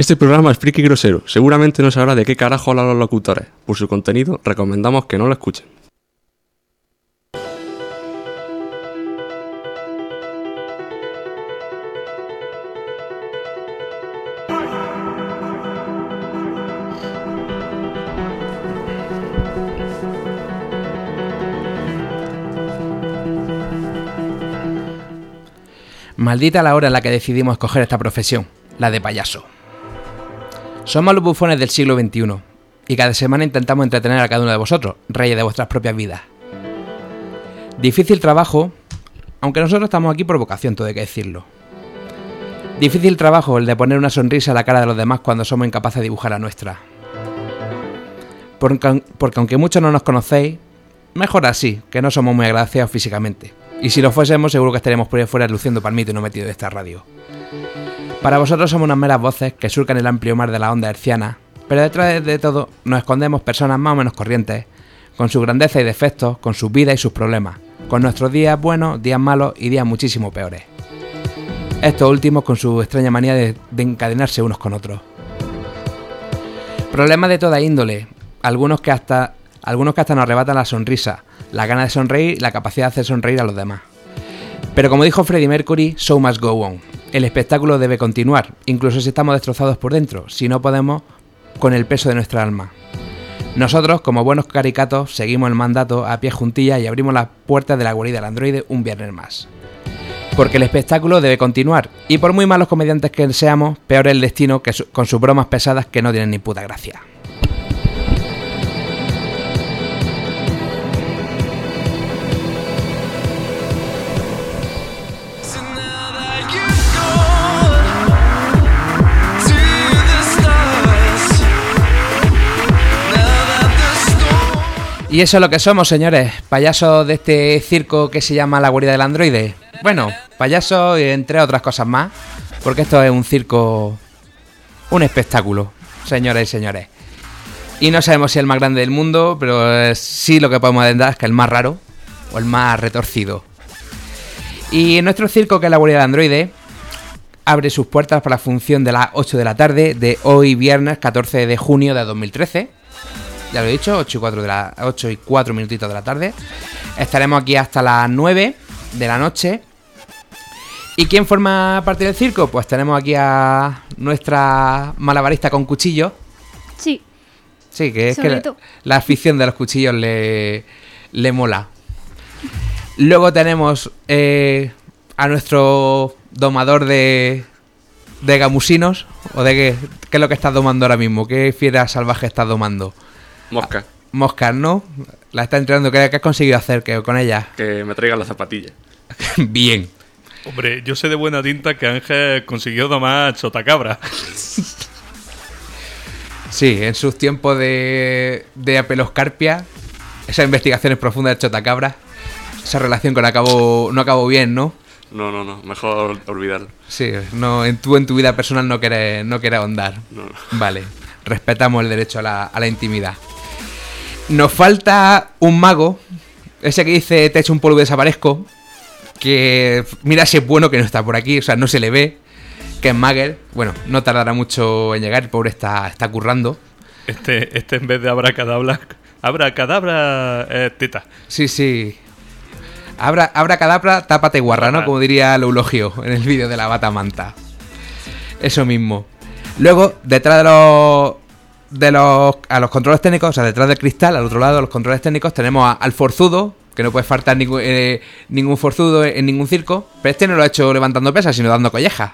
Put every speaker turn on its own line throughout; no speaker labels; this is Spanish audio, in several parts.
Este programa es friki grosero. Seguramente no sabrá de qué carajo hablan los locutores. Por su contenido, recomendamos que no lo escuchen.
Maldita la hora en la que decidimos escoger esta profesión, la de payaso. Somos los bufones del siglo XXI y cada semana intentamos entretener a cada uno de vosotros, reyes de vuestras propias vidas. Difícil trabajo, aunque nosotros estamos aquí por vocación, todo hay que decirlo. Difícil trabajo el de poner una sonrisa a la cara de los demás cuando somos incapaces de dibujar la nuestra. Porque, porque aunque muchos no nos conocéis, mejor así, que no somos muy agradecidos físicamente. Y si lo fuésemos, seguro que estaríamos por ahí fuera luciendo palmito y no metido de esta radio. Para vosotros somos unas meras voces que surcan el amplio mar de la onda herciana, pero detrás de todo nos escondemos personas más o menos corrientes, con su grandeza y defectos, con sus vidas y sus problemas, con nuestros días buenos, días malos y días muchísimo peores. Estos últimos con su extraña manía de, de encadenarse unos con otros. Problemas de toda índole, algunos que hasta algunos que hasta nos arrebatan la sonrisa, la gana de sonreír y la capacidad de hacer sonreír a los demás. Pero como dijo Freddie Mercury, show must go on. El espectáculo debe continuar, incluso si estamos destrozados por dentro, si no podemos con el peso de nuestra alma. Nosotros, como buenos caricatos, seguimos el mandato a pie juntilla y abrimos las puertas de la guarida del androide un viernes más. Porque el espectáculo debe continuar, y por muy malos comediantes que seamos, peor el destino que con sus bromas pesadas que no tienen ni puta gracia. Y eso es lo que somos, señores. Payasos de este circo que se llama La Guardia del Androide. Bueno, payasos entre otras cosas más. Porque esto es un circo. Un espectáculo, señores y señores. Y no sabemos si es el más grande del mundo, pero sí lo que podemos adendar es que el más raro o el más retorcido. Y en nuestro circo, que es la Guardia del Androide, abre sus puertas para la función de las 8 de la tarde de hoy viernes 14 de junio de 2013 ya lo he dicho, 8 y 4, de la, 8 y 4 minutitos de la tarde. Estaremos aquí hasta las 9 de la noche. ¿Y quién forma parte del circo? Pues tenemos aquí a nuestra malabarista con cuchillo.
Sí.
Sí, que es que la, la, afición de los cuchillos le, le mola. Luego tenemos eh, a nuestro domador de, de gamusinos. ¿O de qué? ¿Qué es lo que estás domando ahora mismo? ¿Qué fiera salvaje estás domando?
Mosca.
Mosca, ¿no? La está entrenando. ¿Qué, has conseguido hacer que, con ella?
Que me traigan las zapatillas.
Bien.
Hombre, yo sé de buena tinta que Ángel consiguió domar chotacabra.
sí, en sus tiempos de, de apeloscarpia, esas investigaciones profundas de chotacabra, esa relación con acabó, no acabó bien, ¿no?
No, no, no, mejor olvidarlo.
Sí, no, en tu, en tu vida personal no quieres, no quieres ahondar.
No.
Vale respetamos el derecho a la, a la, intimidad. Nos falta un mago, ese que dice te echo un polvo y desaparezco, que mira si es bueno que no está por aquí, o sea, no se le ve, que es Magger, bueno, no tardará mucho en llegar, el pobre está, está currando.
Este, este en vez de abracadabra, abracadabra eh, teta.
Sí, sí. Abra, abracadabra, tápate guarra, ¿no? Como diría el eulogio en el vídeo de la bata manta. Eso mismo. Luego, detrás de los, de los, a los controles técnicos, o sea, detrás del cristal, al otro lado de los controles técnicos, tenemos a, al forzudo, que no puede faltar ningún, eh, ningún forzudo en, en, ningún circo, pero este no lo ha hecho levantando pesas, sino dando collejas.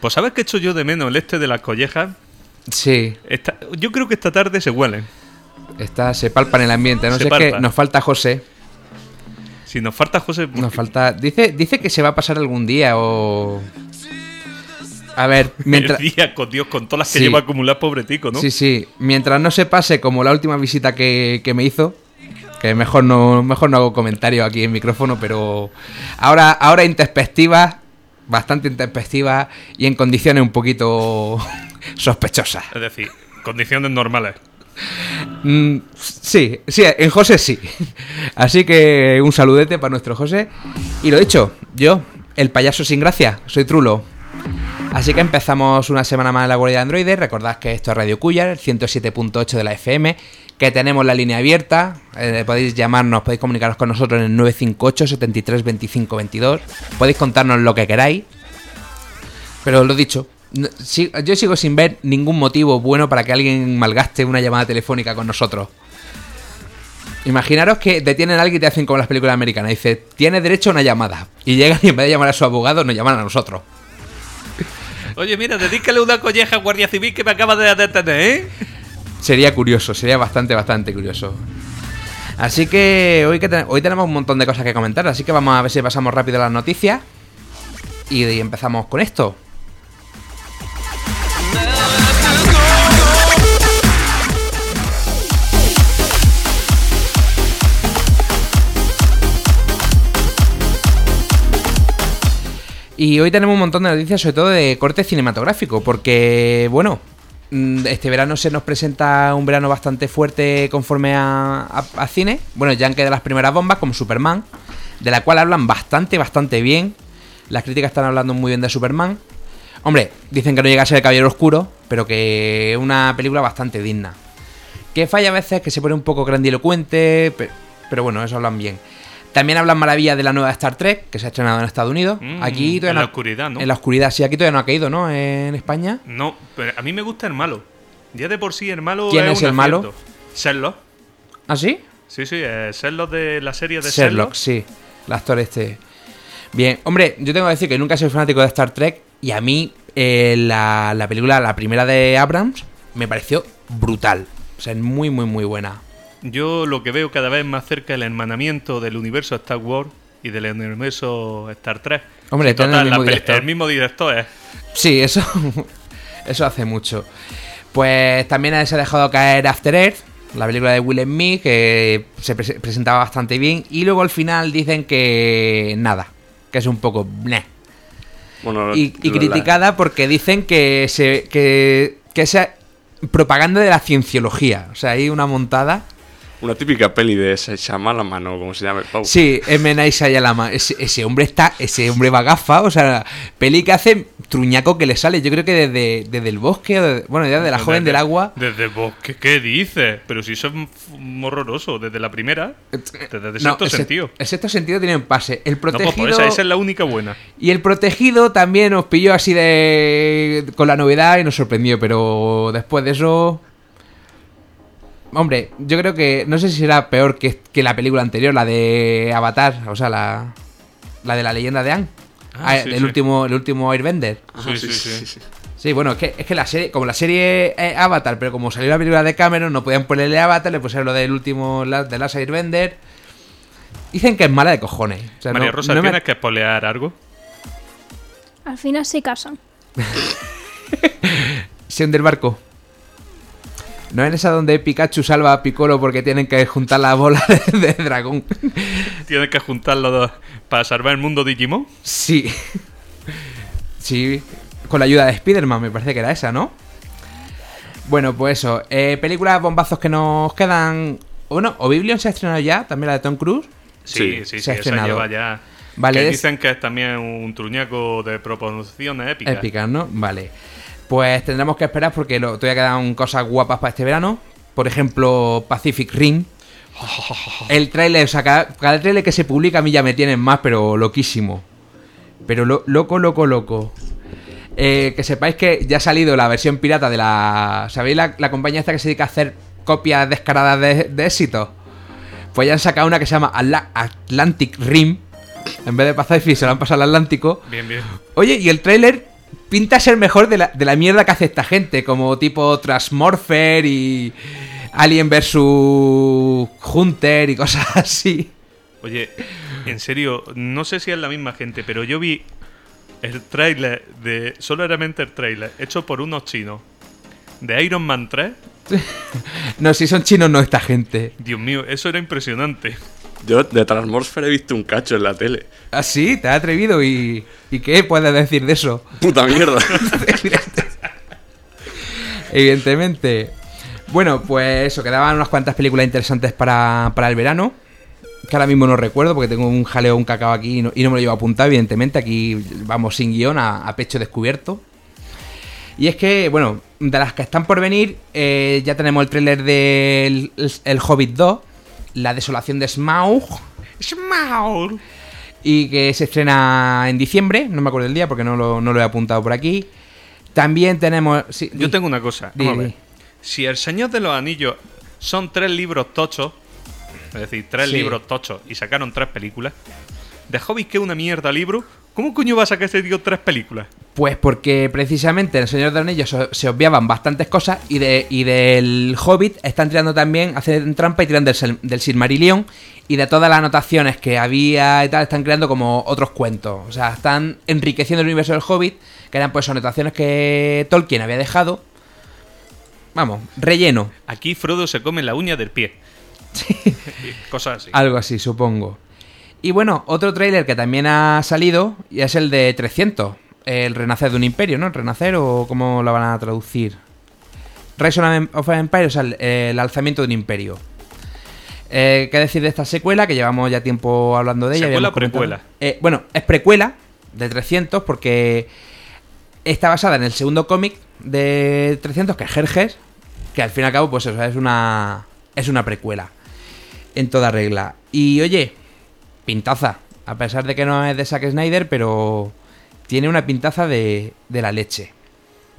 Pues ¿sabes qué hecho yo de menos el este de las collejas?
Sí.
Esta, yo creo que esta tarde se huelen.
Esta, se palpa en el ambiente, no sé palpa. que nos falta José.
Si nos falta José...
Nos falta... Dice, dice que se va a pasar algún día o... A ver,
mientras. El día, con Dios, con todas las que sí. lleva acumular, pobre tico, ¿no?
Sí, sí. Mientras no se pase como la última visita que, que, me hizo, que mejor no, mejor no hago comentario aquí en micrófono, pero ahora, ahora introspectiva, bastante introspectiva y en condiciones un poquito sospechosas.
Es decir, condiciones normales.
Mm, sí, sí, en José sí. Así que un saludete para nuestro José. Y lo dicho, yo, el payaso sin gracia, soy Trulo. Así que empezamos una semana más en la guardia de Android. Recordad que esto es Radio Cuyar, el 107.8 de la FM, que tenemos la línea abierta. eh, podéis llamarnos, podéis comunicaros con nosotros en el 958 73 25 22. Podéis contarnos lo que queráis. Pero lo dicho, yo sigo sin ver ningún motivo bueno para que alguien malgaste una llamada telefónica con nosotros. Imaginaros que detienen a alguien y te hacen como las películas americanas. Dice, tiene derecho a una llamada. Y llegan y en vez de llamar a su abogado, nos llaman a nosotros.
Oye, mira, dedícale una colleja a Guardia Civil que me acaba de detener, ¿eh?
Sería curioso, sería bastante, bastante curioso. Así que hoy, que hoy tenemos un montón de cosas que comentar, así que vamos a ver si pasamos rápido las noticias. Y empezamos con esto. Y hoy tenemos un montón de noticias, sobre todo de corte cinematográfico, porque, bueno, mm, este verano se nos presenta un verano bastante fuerte conforme a, a- cine. Bueno, ya han quedado las primeras bombas, como Superman, de la cual hablan bastante, bastante bien. Las críticas están hablando muy bien de Superman. Hombre, dicen que no llega a ser el Caballero Oscuro, pero que es una película bastante digna. Que falla a veces, que se pone un poco grandilocuente, pe- pero bueno, eso hablan bien. También hablan maravillas de la nueva Star Trek, que se ha estrenado en Estados Unidos.
Mm,
aquí todavía
en
no
la oscuridad, ¿no?
En la oscuridad, sí, aquí todavía no ha caído, ¿no? En España.
No, pero a mí me gusta el malo. Ya de por sí el malo
¿Quién es el malo?
acierto. Sherlock.
¿Ah, sí?
Sí, sí, eh, Sherlock de la serie de
Sherlock,
Sherlock.
sí. El actor este. Bien, hombre, yo tengo que decir que nunca he sido fanático de Star Trek y a mí eh, la, la película, la primera de Abrams, me pareció brutal. O sea, es muy, muy, muy buena.
Yo lo que veo cada vez más cerca es el hermanamiento del universo Star Wars y del universo Star Trek.
Hombre,
total,
el mismo director.
el mismo director es.
Sí, eso, eso hace mucho. Pues también se ha dejado caer After Earth, la película de Will Smith, que se prese- presentaba bastante bien. Y luego al final dicen que nada, que es un poco... bleh.
Bueno,
y, y criticada porque dicen que se que, que es propaganda de la cienciología. O sea, hay una montada.
Una típica peli de Shyamalan, ¿no? Como se llama el pavo.
Sí, M. Night Shyamalan. Ese, ese hombre está, ese hombre va gafa. O sea, peli que hace truñaco que le sale. Yo creo que desde, desde el bosque, o de- bueno, ya de la joven
Desde-
del agua.
Desde el bosque, ¿qué dices? Pero si eso es horroroso, desde la primera. Desde el
No,
sexto sentido.
El sexto sentido tiene un pase. El
No,
protegido.
pues esa, esa es la única buena.
Y el protegido también nos pilló así de. con la novedad y nos sorprendió, pero después de eso. Hombre, yo creo que. No sé si será peor que, que la película anterior, la de Avatar, o sea, la. La de la leyenda de Anne.
Ah,
Ah,
sí,
el,
sí.
último, el último Airbender.
Ajá,
Sí, sí, sí.
sí.
Sí, bueno, es que, es que la serie, como la serie es Avatar, pero como salió la película de Cameron, no podían ponerle Avatar, le pusieron lo del último, la- de Last Airbender. Dicen que es mala de cojones. O sea,
María
no-
Rosa,
no me-
¿tienes que espolear algo?
Al final se casan.
Sion del barco. ¿No es esa donde Pikachu salva a Piccolo porque tienen que juntar la bola de, de dragón?
¿Tienes que juntar los dos para salvar el mundo Digimon?
Sí. Sí. Con la ayuda de Spider-Man, me parece que era esa, ¿no? Bueno, pues eso. Eh, películas bombazos que nos quedan. Bueno, Oblivion se ha estrenado ya, también la de Tom Cruise.
Sí,
Sí,
sí, sí,
se ha estrenado.
lleva ya.
Vale,
que dicen que es también un truñaco de proporciones épicas.
Épicas, ¿no? Vale. Pues tendremos que esperar porque lo, todavía quedan cosas guapas para este verano. Por ejemplo, Pacific Rim. El tráiler, o sea, cada, cada tráiler que se publica a mí ya me tienen más, pero loquísimo. Pero lo- loco, loco, loco. Eh, que sepáis que ya ha salido la versión pirata de la... ¿Sabéis la, la compañía esta que se dedica a hacer copias descaradas de, de éxito? Pues ya han sacado una que se llama Atla- Atlantic Rim. En vez de Pacific se lo han pasado al Atlántico.
Bien, bien.
Oye, y el tráiler pinta ser mejor de la, de la mierda que hace esta gente, como tipo Transmorpher y Alien vs Hunter y cosas así.
Oye, en serio, no sé si es la misma gente, pero yo vi el tráiler de... Solamente el tráiler, hecho por unos chinos. De Iron Man 3.
No, si son chinos no esta gente.
Dios mío, eso era impresionante.
Yo de Transmorpher he visto un cacho en la tele.
¿Ah, te has atrevido y... ¿Y qué puedes decir de eso?
Puta mierda.
Evidentemente. Bueno, pues eso, quedaban unas cuantas películas interesantes para, para el verano. Que ahora mismo no recuerdo porque tengo un jaleo, un cacao aquí y no, y no me lo llevo apuntado, evidentemente. Aquí vamos sin guion, a, a pecho descubierto. Y es que, bueno, de las que están por venir, eh, ya tenemos el tráiler del el, el Hobbit 2, La desolación de Smaug,
Smaug.
y que se estrena en diciembre, no me acuerdo el día porque no lo, no lo he apuntado por aquí. También tenemos... sí,
Yo
di-
tengo una cosa.
Di,
Vamos a ver. Si El Señor de los Anillos son tres libros tochos, es decir, tres
Sí.
libros tochos y sacaron tres películas, de Hobbit que es una mierda libro, ¿cómo coño va a sacar este tío tres películas?
Pues porque precisamente en El Señor de los Anillos se, obviaban bastantes cosas y, de, y del Hobbit están tirando también, hacen trampa y tiran del, del Silmarillion y de todas las anotaciones que había y tal, están creando como otros cuentos. O sea, están enriqueciendo el universo del Hobbit, que eran pues anotaciones que Tolkien había dejado. Vamos, relleno,
Aquí Frodo se come la uña del pie. Cosas así.
algo así, supongo. Y bueno, otro tráiler que también ha salido y es el de 300, el renacer de un imperio, ¿no? El renacer o cómo lo van a traducir. Rise of an Empire, o sea, el, el alzamiento de un imperio. Eh, ¿Qué decir de esta secuela? Que llevamos ya tiempo hablando de ella.
¿Secuela o precuela?
Eh, bueno, es precuela de 300 porque está basada en el segundo cómic de 300, que es Jerjes, que al fin y al cabo, pues eso, es una, es una precuela. En toda regla. Y oye, pintaza. A pesar de que no es de Zack Snyder, pero tiene una pintaza de, de la leche.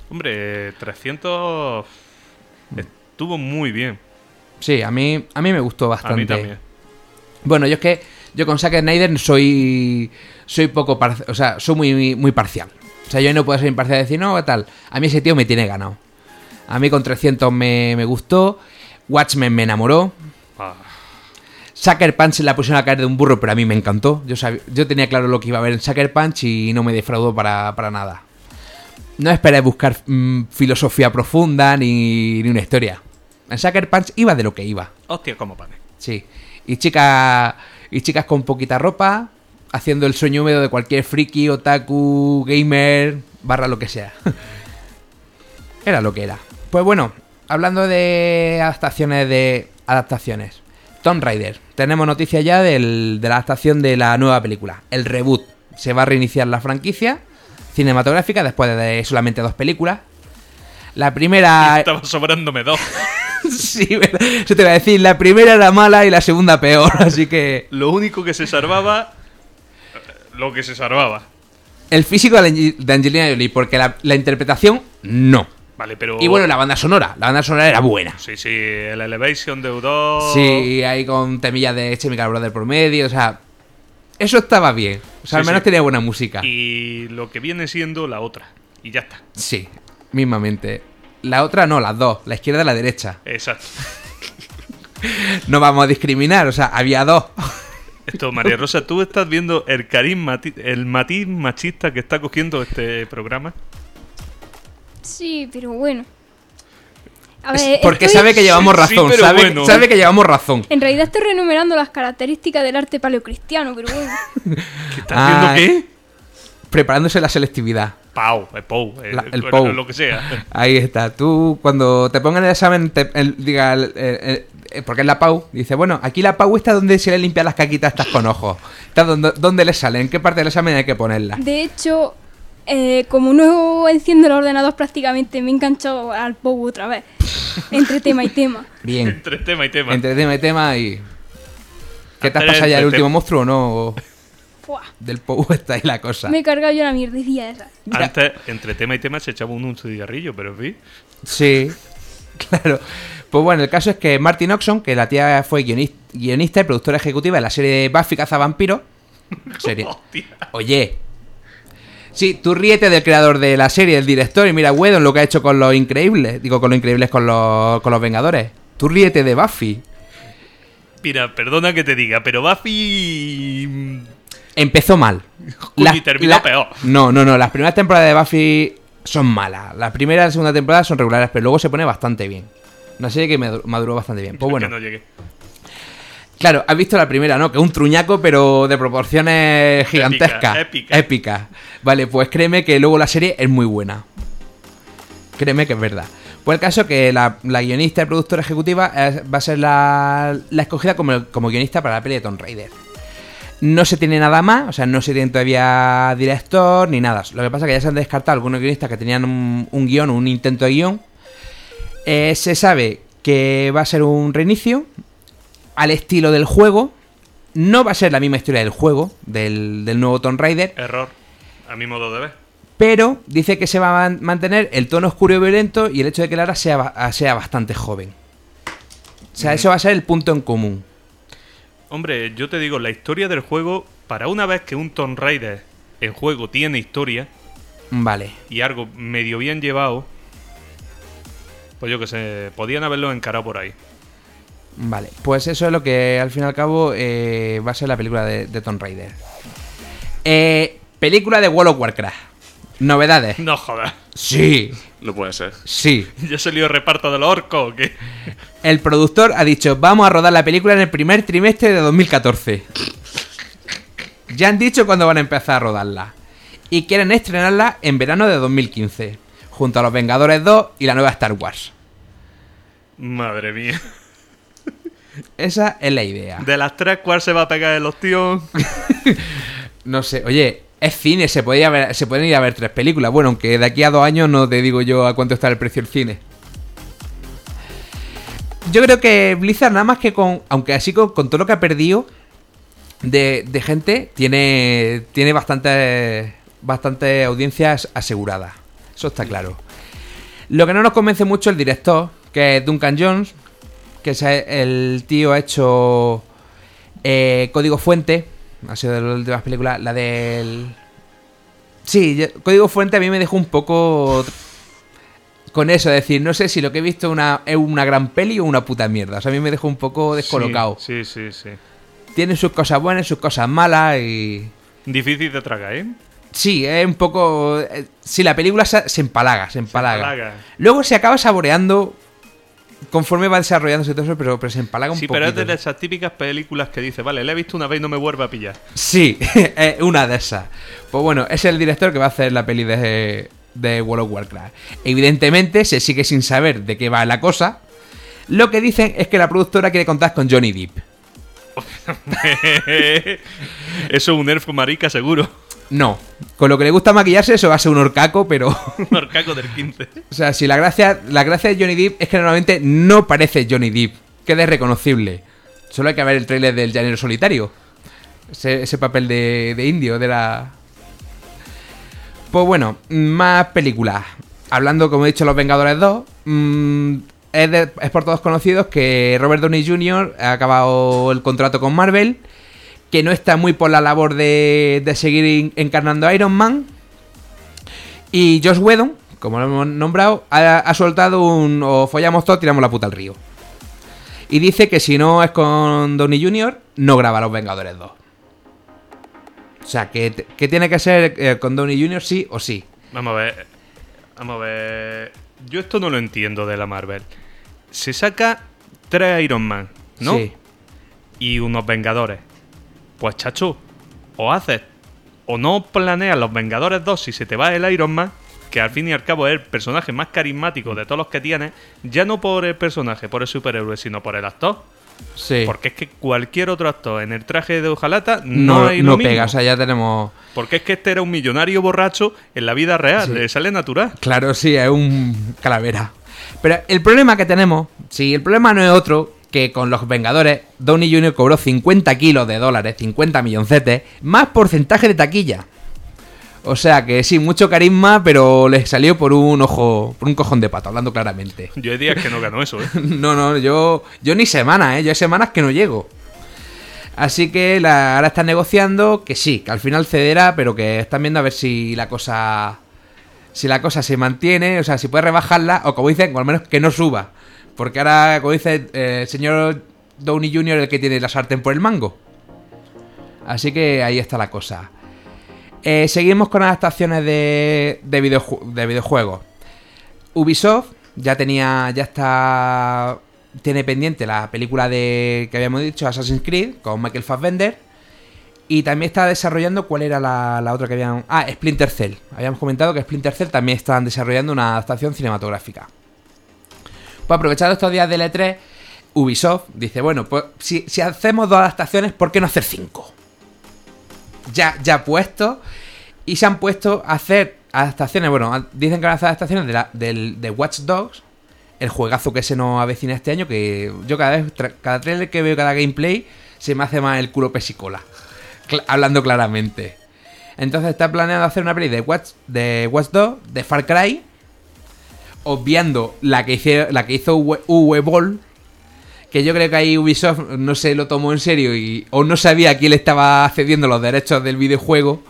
Hombre, 300 estuvo muy bien.
Sí, a mí, a mí me gustó
A
bastante.
mí también.
Bueno, yo es que yo con Zack Snyder soy soy poco par- o sea, soy muy muy parcial. O sea, yo no puedo ser imparcial y decir, no, tal. A mí ese tío me tiene ganado. A mí con 300 me, me gustó. Watchmen me enamoró. Sucker Punch la pusieron a caer de un burro, pero a mí me encantó. Yo, sab- yo tenía claro lo que iba a ver en Sucker Punch y no me defraudó para, para nada. No esperé buscar mm, filosofía profunda ni, ni una historia. En Sucker Punch iba de lo que iba.
hostia, como pane.
Sí. Y chicas y chicas con poquita ropa haciendo el sueño húmedo de cualquier friki, otaku, gamer, barra lo que sea. era lo que era. Pues bueno, hablando de adaptaciones de adaptaciones. Tomb Raider. Tenemos noticia ya del- de la adaptación de la nueva película, el reboot. Se va a reiniciar la franquicia cinematográfica después de solamente dos películas. La primera
Estaba sobrándome dos.
Sí. Eso te iba a decir, la primera era mala y la segunda peor, así que...
Lo único que se salvaba. Lo que se salvaba.
El físico de Ange- de Angelina Jolie, porque la, la interpretación, no.
Vale, pero.
Y bueno, la banda sonora, la banda sonora era buena.
Sí, sí, el Elevation de U2.
Sí, ahí con temillas de Chemical Brother por medio, o sea... Eso estaba bien. O sea,
Sí,
al menos
sí.
tenía buena música.
Y lo que viene siendo la otra. Y ya está.
Sí, mismamente. La otra no, las dos, la izquierda y la derecha.
Exacto.
No vamos a discriminar, o sea, había dos.
Esto, María Rosa, ¿tú estás viendo el cariz mati- el matiz machista que está cogiendo este programa?
Sí, pero bueno. A
Es
ver,
porque
estoy-
sabe que llevamos
sí,
razón, sabe,
bueno.
sabe que llevamos razón.
En realidad estoy renumerando las características del arte paleocristiano, pero bueno.
¿Qué estás
Ah,
haciendo qué?
Preparándose la selectividad.
Pau, el Pou,
La- el Pou.
lo que sea.
Ahí está. Tú, cuando te pongan el examen, te- el- diga, el- el- el- porque es la PAU, dice, bueno, aquí la PAU está donde se le limpian las caquitas estas con ojos. Está donde, donde le sale, en qué parte del examen hay que ponerla.
De hecho, eh, como no enciendo el ordenador prácticamente, me he enganchado al POU otra vez. Entre tema y tema.
Bien.
Entre tema y tema.
Entre tema y tema y... ¿Qué te has pasado ya el último monstruo o no? Del PAU está ahí la cosa.
me he cargado yo la mierdecilla esa.
Antes, entre tema y tema, se echaba un, un cigarrillo, pero en fin.
Sí, claro. Pues bueno, el caso es que Martin Oxon, que la tía fue guionis- guionista y productora ejecutiva de la serie Buffy Cazavampiro. Serie.
Hostia.
Oye. Sí, tú ríete del creador de la serie, el director, y mira Whedon lo que ha hecho con los increíbles. Digo, con los increíbles con los, con los Vengadores. Tú ríete de Buffy.
Mira, perdona que te diga, pero Buffy. mm,
Empezó mal.
Coño, y terminó peor.
No, no, no. Las primeras temporadas de Buffy son malas. La primera y la segunda temporada son regulares, pero luego se pone bastante bien. Una serie que madu- maduró bastante bien. Pues
que
bueno.
no llegué.
Claro, has visto la primera, ¿no? Que es un truñaco, pero de proporciones gigantescas.
épica.
Épicas. Vale, pues créeme que luego la serie es muy buena. Créeme que es verdad. Pues el caso que la, la guionista y productora ejecutiva es- va a ser la, la escogida como, como guionista para la peli de Tomb Raider. No se tiene nada más, o sea, no se tiene todavía director ni nada. Lo que pasa es que ya se han descartado algunos guionistas que tenían un, un guion, un intento de guion. Eh, se sabe que va a ser un reinicio al estilo del juego. No va a ser la misma historia del juego, del, del nuevo Tomb Raider,
Error, a mi modo de ver.
pero dice que se va a man- mantener el tono oscuro y violento y el hecho de que Lara sea, ba- sea bastante joven. O sea, eso va a ser el punto en común.
Hombre, yo te digo, la historia del juego, para una vez que un Tomb Raider en juego tiene historia
Vale.
y algo medio bien llevado, pues yo que sé, podían haberlo encarado por ahí.
Vale, pues eso es lo que al fin y al cabo eh, va a ser la película de, de Tomb Raider. Eh, película de World of Warcraft. Novedades.
No jodas.
Sí,
No puede ser.
sí.
¿Ya salió el reparto de los orcos o qué?
El productor ha dicho, vamos a rodar la película en el primer trimestre de 2014. Ya han dicho cuándo van a empezar a rodarla. Y quieren estrenarla en verano de 2015, junto a Los Vengadores 2 y la nueva Star Wars.
Madre mía.
Esa es la idea.
De las tres, ¿cuál se va a pegar el ostión?
No sé, oye, es cine, se, podía ver- se pueden ir a ver tres películas. Bueno, aunque de aquí a dos años no te digo yo a cuánto está el precio del cine. Yo creo que Blizzard nada más que con, aunque así con, con todo lo que ha perdido de, de gente, tiene, tiene bastante, bastante audiencias aseguradas. Eso está claro. Lo que no nos convence mucho el director, que es Duncan Jones, que el tío ha hecho eh, Código Fuente, ha sido de las últimas películas, la del... Sí, yo- Código Fuente a mí me dejó un poco con eso, es decir, no sé si lo que he visto una, es una gran peli o una puta mierda. O sea, a mí me dejó un poco descolocado.
Sí, sí, sí. sí.
Tiene sus cosas buenas, sus cosas malas y...
Difícil de tragar, ¿eh?
Sí, es un poco... eh, Sí, la película se, se empalaga, se empalaga. Luego se acaba saboreando conforme va desarrollándose todo eso, pero, pero se empalaga un
Sí,
poquito.
pero es de esas típicas películas que dice, vale, la he visto una vez y no me vuelve a pillar.
Sí, es una de esas. Pues bueno, es el director que va a hacer la peli de, de World of Warcraft. Evidentemente se sigue sin saber de qué va la cosa. Lo que dicen es que la productora quiere contar con Johnny Depp.
Eso es un elfo marica seguro.
No, con lo que le gusta maquillarse eso va a ser un horcaco, pero...
Un orcaco del 15.
O sea, si la gracia, la gracia de Johnny Depp es que normalmente no parece Johnny Depp, queda irreconocible. Solo hay que ver el tráiler del Llanero Solitario. Ese, ese papel de, de indio, de la... Pues bueno, más películas. Hablando, como he dicho, Los Vengadores 2. mm, es, de- es por todos conocidos que Robert Downey Jr. ha acabado el contrato con Marvel. Que no está muy por la labor de, de seguir encarnando a Iron Man. Y Josh Whedon, como lo hemos nombrado, ha, ha soltado un o follamos todo, tiramos la puta al río. Y dice que si no es con Downey Jr., no graba Los Vengadores 2. O sea, que, que tiene que ser eh, con Downey Jr. sí o sí.
Vamos a ver. Vamos a ver. Yo esto no lo entiendo de la Marvel. Se saca tres Iron Man, ¿no?
Sí.
Y unos Vengadores. Pues chacho, o haces. O no planeas los Vengadores 2 si se te va el Iron Man, que al fin y al cabo es el personaje más carismático de todos los que tienes, ya no por el personaje, por el superhéroe, sino por el actor.
Sí.
Porque es que cualquier otro actor en el traje de hojalata no,
no
hay lo
no
mismo.
pega, o sea, ya tenemos...
Porque es que este era un millonario borracho en la vida real,
Sí.
le sale natural.
Claro, sí, es un calavera. Pero el problema que tenemos, sí, el problema no es otro que con los Vengadores, Downey Jr. cobró 50 kilos de dólares, 50 milloncetes, más porcentaje de taquilla. O sea que sí, mucho carisma, pero le salió por un ojo, por un cojón de pato, hablando claramente.
Yo hay días que no gano eso, ¿eh?
No, no, yo, yo ni semanas, ¿eh? Yo hay semanas que no llego. Así que la, ahora están negociando que sí, que al final cederá, pero que están viendo a ver si la cosa. Si la cosa se mantiene, o sea, si puede rebajarla, o como dicen, o al menos que no suba. Porque ahora, como dice eh, el señor Downey Jr., el que tiene la sartén por el mango. Así que ahí está la cosa. Eh, seguimos con adaptaciones de, de, videoju- de videojuegos. Ubisoft ya tenía, ya está, tiene pendiente la película de que habíamos dicho, Assassin's Creed, con Michael Fassbender. Y también está desarrollando, ¿cuál era la, la otra que habían? Ah, Splinter Cell. Habíamos comentado que Splinter Cell también están desarrollando una adaptación cinematográfica. Pues aprovechando estos días del E3, Ubisoft dice, bueno, pues si, si hacemos dos adaptaciones, ¿por qué no hacer cinco? ya, ya puestos. Y se han puesto a hacer adaptaciones. Bueno, dicen que van a hacer adaptaciones de, la- del, de Watch Dogs. El juegazo que se nos avecina este año. Que yo cada vez, cada trailer que veo, cada gameplay, se me hace más el culo pesicola. Hablando claramente. Entonces está planeado hacer una peli de Watch, de Watch Dogs, de Far Cry. Obviando la que, hizo, la que hizo Uwe, Boll, que yo creo que ahí Ubisoft no se lo tomó en serio y o no sabía a quién le estaba cediendo los derechos del videojuego.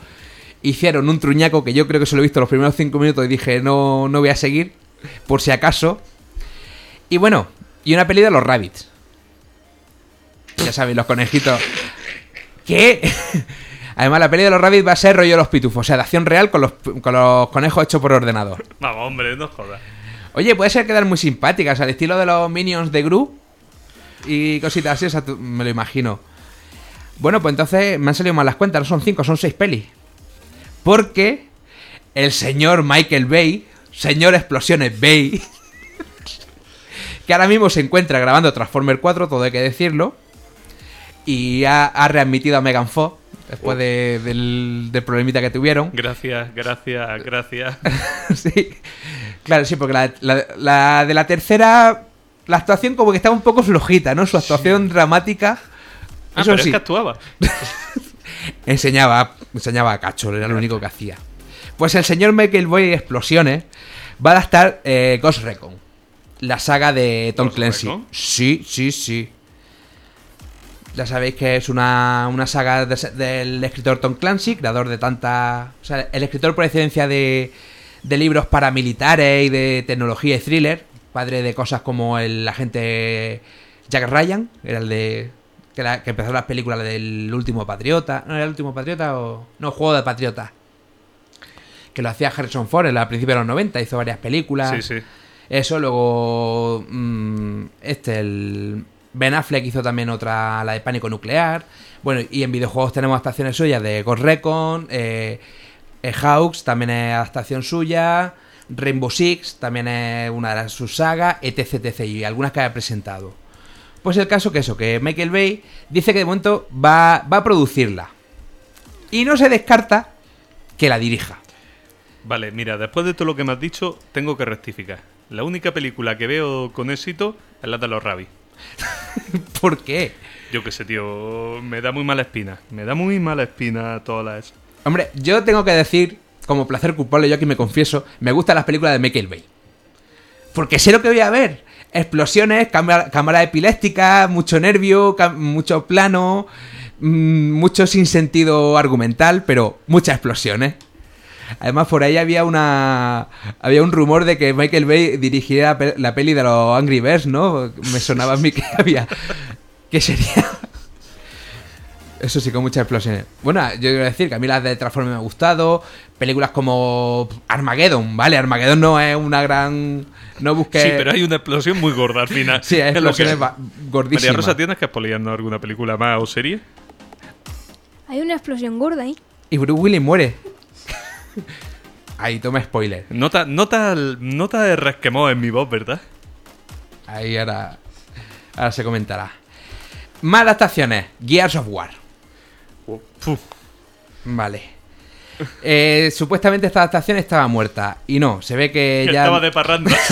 Hicieron un truñaco que yo creo que se lo he visto los primeros cinco minutos y dije no, no voy a seguir, por si acaso. Y bueno, y una peli de los rabbits. Ya sabéis, los conejitos. ¿Qué? Además, la peli de los rabbits va a ser rollo los pitufos, o sea, de acción real con los, con los conejos hechos por ordenador.
Vamos, hombre, no jodas.
Oye, puede ser quedar muy simpáticas, al estilo de los minions de Gru y cositas así, o sea, me lo imagino. Bueno, pues entonces me han salido mal las cuentas, no son cinco, son seis pelis. Porque el señor Michael Bay, señor Explosiones Bay, que ahora mismo se encuentra grabando Transformer 4, todo hay que decirlo, y ha, ha readmitido a Megan Fox después de- del, del problemita que tuvieron.
Gracias, gracias, gracias.
sí. Claro, sí, porque la, la- la de la tercera, la actuación como que estaba un poco flojita, ¿no? Su actuación dramática.
Ah,
Eso
pero
sí,
es que actuaba.
enseñaba, enseñaba a cacho, era lo único que hacía. Pues el señor Michael Boy Explosiones va a adaptar eh, Ghost Recon, la saga de Tom
¿Ghost
Clancy.
Recon?
Sí, sí, sí. Ya sabéis que es una, una saga de- del escritor Tom Clancy, creador de tanta... O sea, el escritor por excelencia de, de libros paramilitares y de tecnología y thriller, padre de cosas como el agente Jack Ryan, era el de... Que, la- que empezó las películas del último Patriota. ¿No era el último Patriota o...? No, Juego de Patriota. Que lo hacía Harrison Ford en la principio de los 90, hizo varias películas.
Sí, sí.
Eso, luego. mm, este, el. Ben Affleck hizo también otra, la de Pánico Nuclear. Bueno, y en videojuegos tenemos adaptaciones suyas de Ghost Recon, eh, Hawks también es adaptación suya, Rainbow Six también es una de las, sus sagas, etc, etc. Y algunas que ha presentado. Pues el caso que eso, que Michael Bay dice que de momento va, va a producirla. Y no se descarta que la dirija.
Vale, mira, después de todo lo que me has dicho, tengo que rectificar. La única película que veo con éxito es la de los Rabbids.
¿Por qué?
Yo qué sé, tío, me da muy mala espina. Me da muy mala espina todas las...
Hombre, yo tengo que decir, como placer culpable, yo aquí me confieso, me gustan las películas de Michael Bay. Porque sé lo que voy a ver. Explosiones, cámara, cámara epiléptica, mucho nervio, mucho plano, mm, mucho sin sentido argumental, pero muchas explosiones. Además, por ahí había una. Había un rumor de que Michael Bay pe- la peli de los Angry Birds, ¿no? Me sonaba a mí que había. que sería. Eso sí, con muchas explosiones. Bueno, yo quiero decir que a mí las de Transformers me han gustado. Películas como Armageddon, ¿vale? Armageddon no es una gran. No busque.
Sí, pero hay una explosión muy gorda al final.
Sí, hay explosiones
es.
gordísimas.
María Rosa, ¿tienes que expoliarnos alguna película más o serie?
Hay una explosión gorda ahí.
Y Bruce Willis muere. Ahí, toma spoiler.
Nota, nota, nota de resquemó en mi voz, ¿verdad?
Ahí ahora. Ahora se comentará. Más adaptaciones. Gears of War. Vale. Eh, supuestamente esta adaptación estaba muerta. Y no, se ve que ya.
Estaba de parranda.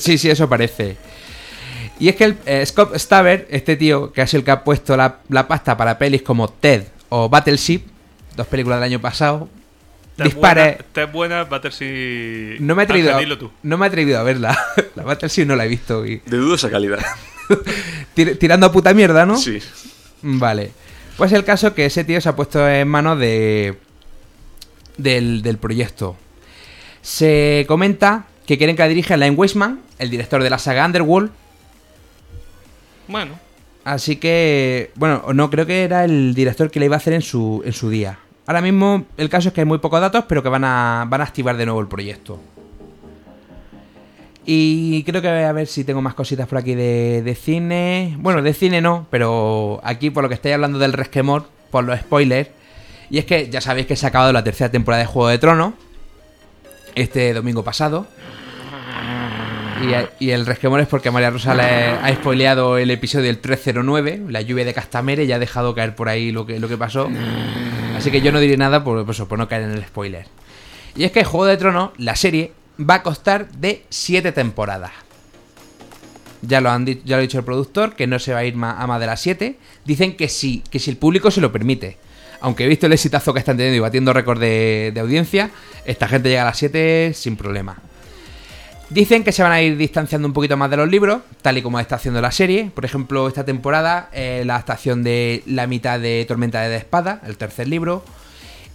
sí, sí, eso parece. Y es que el eh, Scott Staver, este tío, que es el que ha puesto la, la pasta para pelis como Ted o Battleship, dos películas del año pasado,
Está
dispare.
buena- Está buena, Battersea...
No me he atrevido, a, no me he atrevido a verla. La Battleship no la he visto. Y,
De dudosa calidad.
tir- tirando a puta mierda, ¿no?
Sí.
Vale. Pues el caso que ese tío se ha puesto en manos de. Del, del proyecto. Se comenta que quieren que la dirija Len Weisman, el director de la saga Underworld.
Bueno,
Así que. Bueno, no creo que era el director que la iba a hacer en su, en su día. Ahora mismo el caso es que hay muy pocos datos, pero que van a, van a activar de nuevo el proyecto. Y creo que a ver si tengo más cositas por aquí de, de cine. Bueno, de cine no, pero aquí por lo que estáis hablando del resquemor, por los spoilers. Y es que ya sabéis que se ha acabado la tercera temporada de Juego de Tronos. Este domingo pasado. Y, el resquemor es porque María Rosa le ha spoileado el episodio del 309, la lluvia de Castamere, y ha dejado caer por ahí lo que, lo que pasó. Así que yo no diré nada por, por por no caer en el spoiler. Y es que Juego de Tronos, la serie, va a costar de 7 temporadas. Ya lo, han ya lo ha dicho el productor, que no se va a ir a más de las 7. Dicen que sí, que si el público se lo permite. Aunque he visto el exitazo que están teniendo y batiendo récord de, de audiencia, esta gente llega a las 7 sin problema. Dicen que se van a ir distanciando un poquito más de los libros, tal y como está haciendo la serie. Por ejemplo, esta temporada, eh, la adaptación de la mitad de Tormenta de Espada, el tercer libro.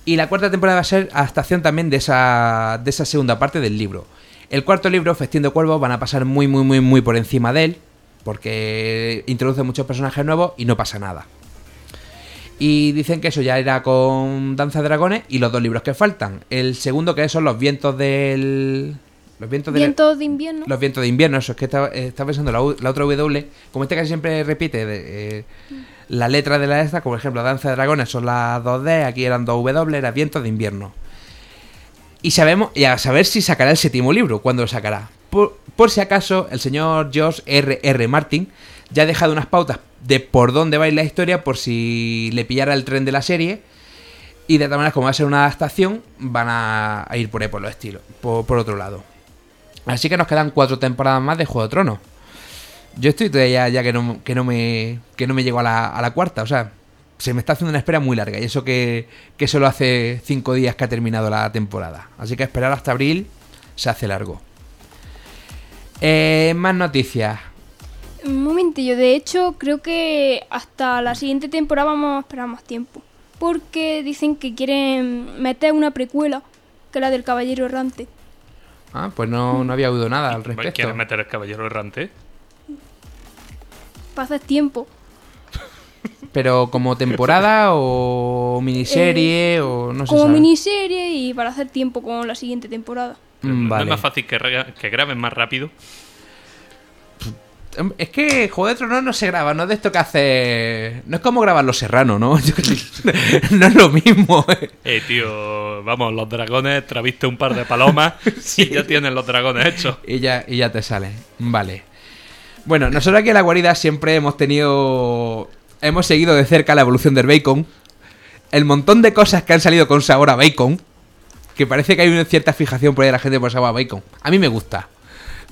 Y la cuarta temporada va a ser adaptación también de esa, de esa segunda parte del libro. El cuarto libro, Festín de Cuervos, van a pasar muy, muy, muy, muy por encima de él, porque introduce muchos personajes nuevos y no pasa nada. Y dicen que eso ya era con Danza de Dragones y los dos libros que faltan. El segundo que son los vientos del... Los vientos
de invierno.
Los vientos de invierno, eso es que estaba, eh, estaba pensando la, la otra W, como este casi siempre repite de, eh, la letra de la esta, como por ejemplo Danza de Dragones son las 2D, aquí eran 2W, era vientos de invierno. Y sabemos, y a saber si sacará el séptimo libro, cuándo lo sacará. Por, por si acaso, el señor George R. R. Martin ya ha dejado unas pautas de por dónde va a ir la historia, por si le pillara el tren de la serie. Y de todas maneras, como va a ser una adaptación, van a, a ir por ahí por los estilos, por, por otro lado. Así que nos quedan cuatro temporadas más de Juego de Tronos. Yo estoy todavía ya que no, que no me que no me llego a la, a la cuarta, o sea, se me está haciendo una espera muy larga y eso que, que solo hace cinco días que ha terminado la temporada. Así que esperar hasta abril se hace largo. Eh, más noticias.
Un momentillo, de hecho, creo que hasta la siguiente temporada vamos a esperar más tiempo. Porque dicen que quieren meter una precuela, que es la del Caballero Errante.
Ah, pues no, no había oído nada al respecto.
¿Quieres meter el caballero errante?
Para hacer tiempo.
Pero como temporada o miniserie o no sé.
Como miniserie y para hacer tiempo con la siguiente temporada.
¿No es
Mm, Vale.
más fácil que graben más rápido?
Es que Juego de Tronos no se graba, no es de esto que hace. No es como grabar Los Serranos, ¿no? No es lo mismo. ¿eh?
Eh, tío, vamos, los dragones, traviste un par de palomas y ya tienen los dragones hechos.
Y ya, y ya te sale. Vale. Bueno, nosotros aquí en la guarida siempre hemos tenido. Hemos seguido de cerca la evolución del bacon. El montón de cosas que han salido con sabor a bacon. Que parece que hay una cierta fijación por ahí de la gente por sabor a bacon. A mí me gusta.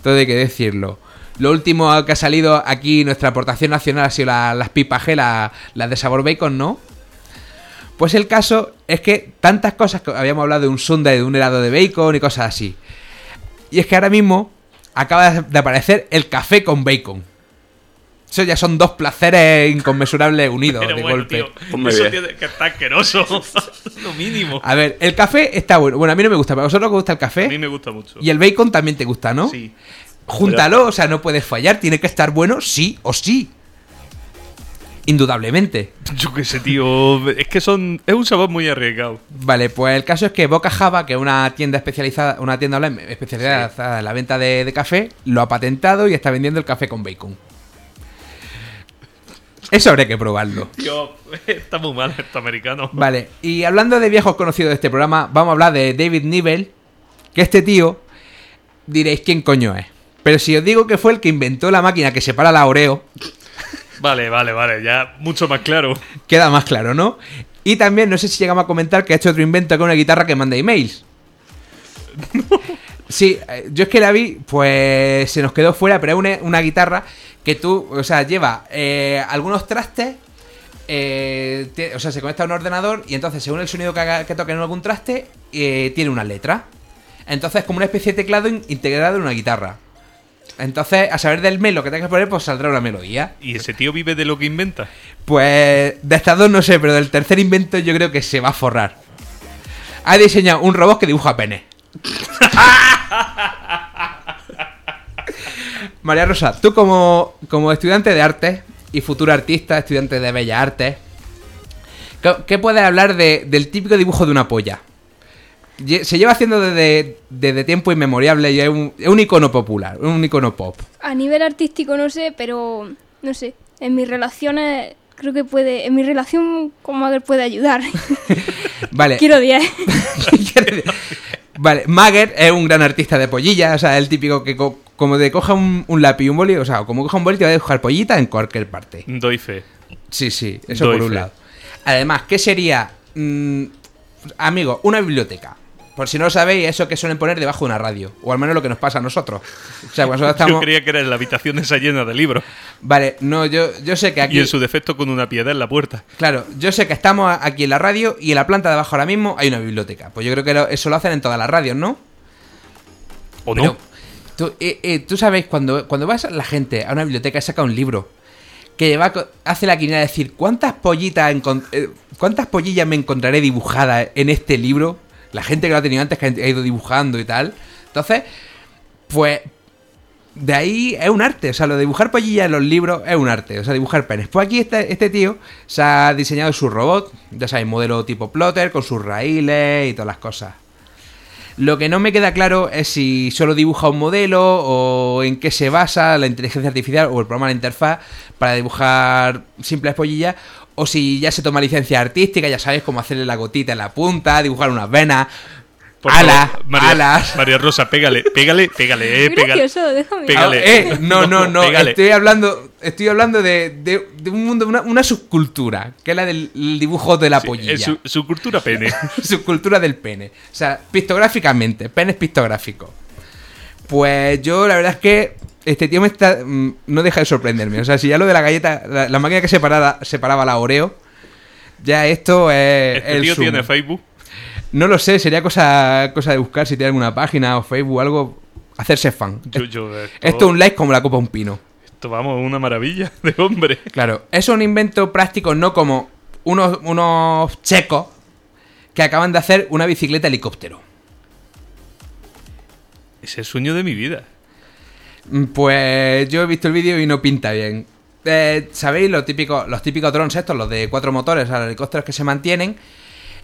Todo hay que decirlo. Lo último que ha salido aquí, nuestra aportación nacional ha sido la- las pipas G, la- las de sabor bacon, ¿no? Pues el caso es que tantas cosas que habíamos hablado de un sundae, de un helado de bacon y cosas así. Y es que ahora mismo acaba de aparecer el café con bacon. Eso ya son dos placeres inconmensurables unidos
Pero
de
bueno,
golpe.
tío,
Ponme
eso tiene que estar asqueroso. Lo mínimo.
A ver, el café está bueno. Bueno, a mí no me gusta, pero a vosotros os gusta el
A mí
café.
me gusta mucho.
Y el bacon también te gusta, ¿no?
Sí.
Júntalo, o sea, no puedes fallar. Tiene que estar bueno, sí o sí. Indudablemente.
Yo qué sé, tío. Es que son. Es un sabor muy arriesgado.
Vale, pues el caso es que Boca Java, que es una tienda especializada, una tienda online especializada en la venta de, de café, lo ha patentado y está vendiendo el café con bacon. Eso habría que probarlo.
Tío, está muy mal esto americano.
Vale, y hablando de viejos conocidos de este programa, vamos a hablar de David Nivel, que este tío, diréis quién coño es. Pero si os digo que fue el que inventó la máquina que separa la Oreo,
Vale, vale, vale. Ya mucho más claro.
queda más claro, ¿no? Y también, no sé si llegamos a comentar que ha hecho otro invento con una guitarra que manda emails. Sí, eh, yo es que la vi, pues se nos quedó fuera, pero es una, una guitarra que tú, o sea, lleva eh, algunos trastes, eh, o sea, se conecta a un ordenador y entonces según el sonido que, haga, que toque en algún traste, eh, tiene una letra. Entonces es como una especie de teclado in- integrado en una guitarra. Entonces, a saber del mail lo que tengas que poner, pues saldrá una melodía.
¿Y ese tío vive de lo que inventa?
Pues de estas dos no sé, pero del tercer invento yo creo que se va a forrar. Ha diseñado un robot que dibuja pene. María Rosa, tú como, como estudiante de arte y futuro artista, estudiante de bellas artes, ¿qué, qué puedes hablar de- del típico dibujo de una polla? Se lleva haciendo desde, desde tiempo inmemorial y es un, es un icono popular, un icono pop.
A nivel artístico no sé, pero no sé. En mis relaciones creo que puede. En mi relación con Mager puede ayudar.
Vale.
Quiero 10.
vale, Mager es un gran artista de pollillas, o sea, el típico que co- como te coja un, un lápiz y un boli, o sea, como coja un boli te va a dibujar pollita en cualquier parte.
Doy fe.
Sí, sí, eso
Doy
por un
fe.
lado. Además, ¿qué sería mm, amigos, una biblioteca. Por si no lo sabéis, eso que suelen poner debajo de una radio. O al menos lo que nos pasa a nosotros. O sea,
Yo creía que era en la habitación esa llena de libros.
Vale, no, yo, yo sé que aquí.
Y en su defecto con una piedra en la puerta.
Claro, yo sé que estamos aquí en la radio y en la planta de abajo ahora mismo hay una biblioteca. Pues yo creo que eso lo hacen en todas las radios, ¿no?
¿O
Pero,
no?
Tú, eh, eh, tú sabes, cuando, cuando vas la gente a una biblioteca y saca un libro, que va, hace la quiniela de decir, ¿cuántas pollitas eh, cuántas pollillas me encontraré dibujadas en este libro? La gente que lo ha tenido antes, que ha ido dibujando y tal. Entonces, pues, de ahí es un arte. O sea, lo de dibujar pollillas en los libros es un arte. O sea, dibujar penes. Pues aquí este, este tío se ha diseñado su robot, ya sabéis, modelo tipo plotter, con sus raíles y todas las cosas. Lo que no me queda claro es si solo dibuja un modelo o en qué se basa la inteligencia artificial o el programa de la interfaz para dibujar simples pollillas o si ya se toma licencia artística, ya sabéis cómo hacerle la gotita en la punta, dibujar unas venas,
Por
alas,
favor, María,
alas.
María Rosa, pégale, pégale, pégale, eh, pégale.
gracioso, déjame.
Pégale.
Ah, eh, no, no, no,
Pégale.
estoy hablando, estoy hablando de, de- de un mundo, una, una subcultura, que es la del dibujo de la
Sí,
pollilla.
es su, su cultura pene.
subcultura del pene. O sea, pictográficamente, penes pictográficos. Pues yo la verdad es que este tío me está mm, no deja de sorprenderme. O sea, si ya lo de la galleta, la, la máquina que separaba, separaba la Oreo, ya esto es
Este
el
tío
sumo.
tiene Facebook.
No lo sé, sería cosa, cosa de buscar si tiene alguna página o Facebook o algo, hacerse fan.
Yo, yo, esto,
Esto es un like como la copa un pino.
esto, vamos, una maravilla de hombre.
Claro, es un invento práctico, no como unos, unos checos que acaban de hacer una bicicleta helicóptero.
Es el sueño de mi vida.
Mm, Pues yo he visto el vídeo y no pinta bien. Eh, ¿Sabéis los típicos, los típicos drones estos, los de cuatro motores, los helicópteros que se mantienen?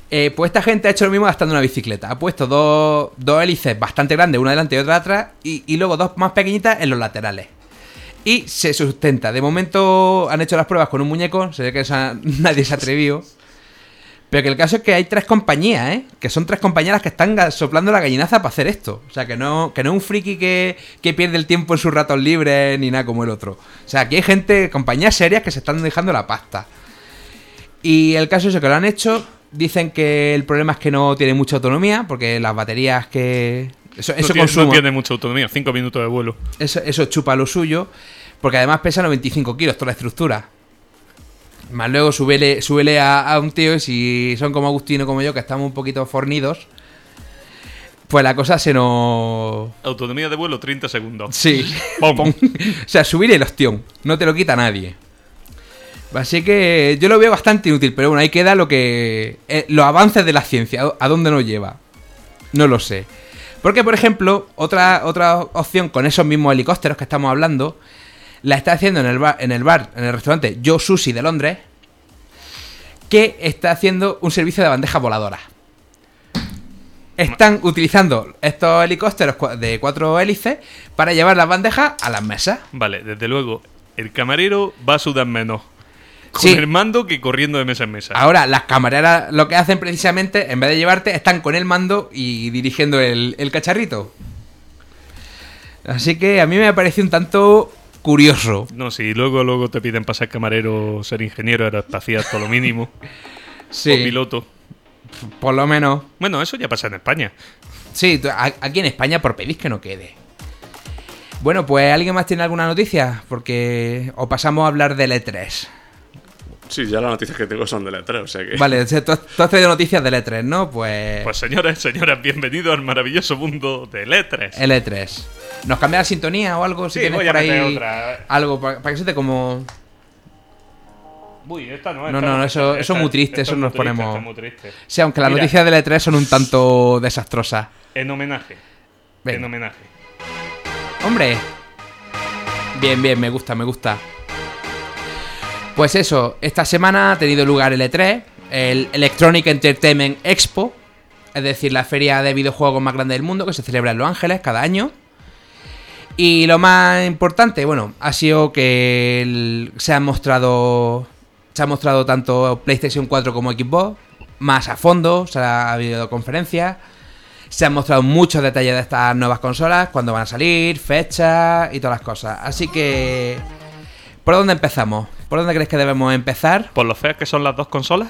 Eh, pues esta gente ha hecho lo mismo gastando una bicicleta. Ha puesto dos, dos hélices bastante grandes, una delante y otra atrás, y, y luego dos más pequeñitas en los laterales. Y se sustenta. De momento han hecho las pruebas con un muñeco, se ve que nadie se atrevió. Pero que el caso es que hay tres compañías, ¿eh? Que son tres compañías las que están soplando la gallinaza para hacer esto. O sea, que no, que no es un friki que, que pierde el tiempo en sus ratos libres ni nada como el otro. O sea, aquí hay gente, compañías serias que se están dejando la pasta. Y el caso es que lo han hecho. Dicen que el problema es que no tiene mucha autonomía, porque las baterías que... Eso,
No
eso
tiene, no tiene mucha autonomía, cinco minutos de vuelo.
eso, eso chupa lo suyo, porque además pesa 95 kilos toda la estructura. Más luego súbele, súbele a, a un tío y si son como Agustino como yo, que estamos un poquito fornidos, pues la cosa se nos...
Autonomía de vuelo 30 segundos.
Sí.
Pum.
o sea, subir el ostión, no te lo quita nadie. Así que yo lo veo bastante inútil, pero bueno, ahí queda lo que... eh, los avances de la ciencia, a dónde nos lleva. No lo sé. Porque, por ejemplo, otra, otra opción con esos mismos helicópteros que estamos hablando, la está haciendo en el bar, en el, bar, en el restaurante Yo Sushi de Londres, que está haciendo un servicio de bandejas voladoras. Están utilizando estos helicópteros de cuatro hélices para llevar las bandejas a las mesas.
Vale, desde luego, el camarero va a sudar menos con
Sí.
el mando que corriendo de mesa en mesa.
Ahora, las camareras lo que hacen precisamente, en vez de llevarte, están con el mando y dirigiendo el, el cacharrito. Así que a mí me ha parecido un tanto curioso.
No, si luego, luego te piden pasar camarero, ser ingeniero aeroespacial, todo lo mínimo.
Sí,
O piloto.
por lo menos.
Bueno, eso ya pasa en España.
Sí, aquí en España por pedís que no quede. Bueno, pues ¿alguien más tiene alguna noticia? Porque o pasamos a hablar del E3.
Sí, ya las noticias que tengo son de letra, o sea que.
Vale, o sea, tú, has- tú has traído noticias del E3, ¿no? Pues,
Pues señores, señoras, bienvenidos al maravilloso mundo de letras.
el E3. ¿Nos cambia la sintonía o algo? Si
Sí,
tienes
voy a
por ahí
otra.
algo para, que se te como...
Uy, esta no,
No,
esta
no, eso- eso es muy triste,
esta
eso
es
nos
triste,
ponemos-
esta muy triste.
Sí, aunque las
Mira.
noticias del E3 son un tanto desastrosas.
En homenaje. En homenaje.
Hombre. Bien, bien, me gusta, me gusta. Pues eso, esta semana ha tenido lugar el E3, el Electronic Entertainment Expo, es decir, la feria de videojuegos más grande del mundo que se celebra en Los Ángeles cada año. Y lo más importante, bueno, ha sido que se han mostrado se ha mostrado tanto PlayStation 4 como Xbox más a fondo, se ha habido conferencias. Se han mostrado muchos detalles de estas nuevas consolas, cuándo van a salir, fechas y todas las cosas. Así que... ¿Por dónde empezamos? ¿Por dónde crees que debemos empezar?
¿Por lo feas que son las dos consolas?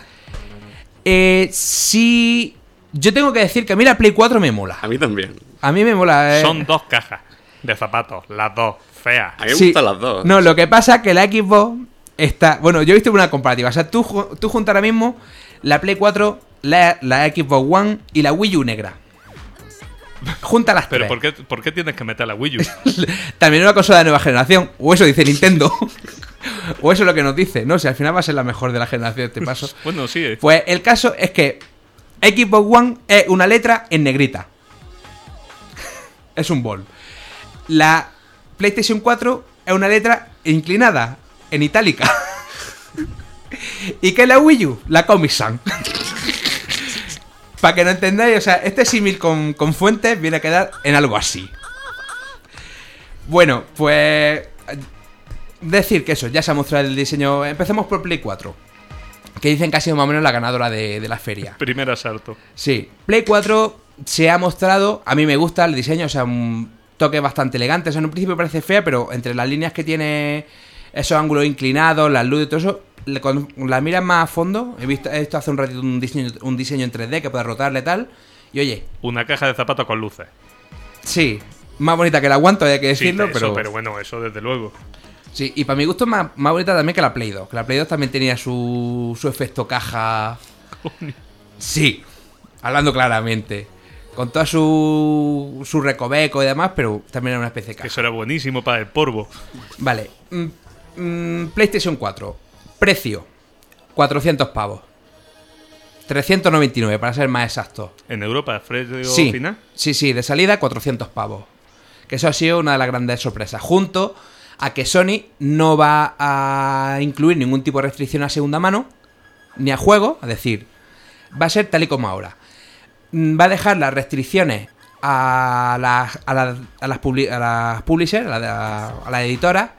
Eh, sí. Yo tengo que decir que a mí la Play 4 me mola.
A mí también.
A mí me mola. eh.
Son dos cajas de zapatos, las dos, feas.
A mí me
Sí.
gustan las dos.
No, lo que pasa es que la Xbox está. Bueno, yo he visto una comparativa. O sea, tú, tú juntas ahora mismo la Play 4, la, la Xbox One y la Wii U negra. Junta las
Pero
tres.
¿por qué, ¿por qué tienes que meter la Wii U?
También una consola de nueva generación. O eso dice Nintendo. o eso es lo que nos dice. No, si al final va a ser la mejor de la generación este paso.
bueno, sí. eh.
Pues el caso es que Xbox One es una letra en negrita. es un bol. La PlayStation 4 es una letra inclinada, en itálica. ¿Y qué es la Wii U? La Comic Sans. Para que no entendáis, o sea, este símil con, con fuentes viene a quedar en algo así. Bueno, pues... Decir que eso, ya se ha mostrado el diseño. Empecemos por Play 4 que dicen que ha sido más o menos la ganadora de, de la feria.
Primer asalto.
Sí, Play 4 se ha mostrado, a mí me gusta el diseño, o sea, un toque bastante elegante, o sea, en un principio parece fea, pero entre las líneas que tiene esos ángulos inclinados, las luces y todo eso, cuando la miras más a fondo, he visto, he visto hace un ratito un diseño, un diseño en 3D que puede rotarle tal, y oye,
Una caja de zapatos con luces.
sí, más bonita que la aguanto, hay que
Sí,
decirlo,
eso,
pero...
pero bueno, eso desde luego.
Sí, y para mi gusto es más, más bonita también que la Play 2. Que la Play 2 también tenía su, su efecto caja. Sí, hablando claramente. Con todo su, su recoveco y demás, pero también era una especie de caja.
eso era buenísimo para el polvo.
Vale. mm, mm, PlayStation 4. Precio: 400 pavos. 399, para ser más exacto.
En Europa, precio
Sí,
final.
sí, sí, de salida 400 pavos. Que eso ha sido una de las grandes sorpresas. Junto a que Sony no va a incluir ningún tipo de restricción a segunda mano, ni a juego, es decir, va a ser tal y como ahora. Mm, Va a dejar las restricciones a las, a las, a las, publi- a las publishers, a la, a la editora,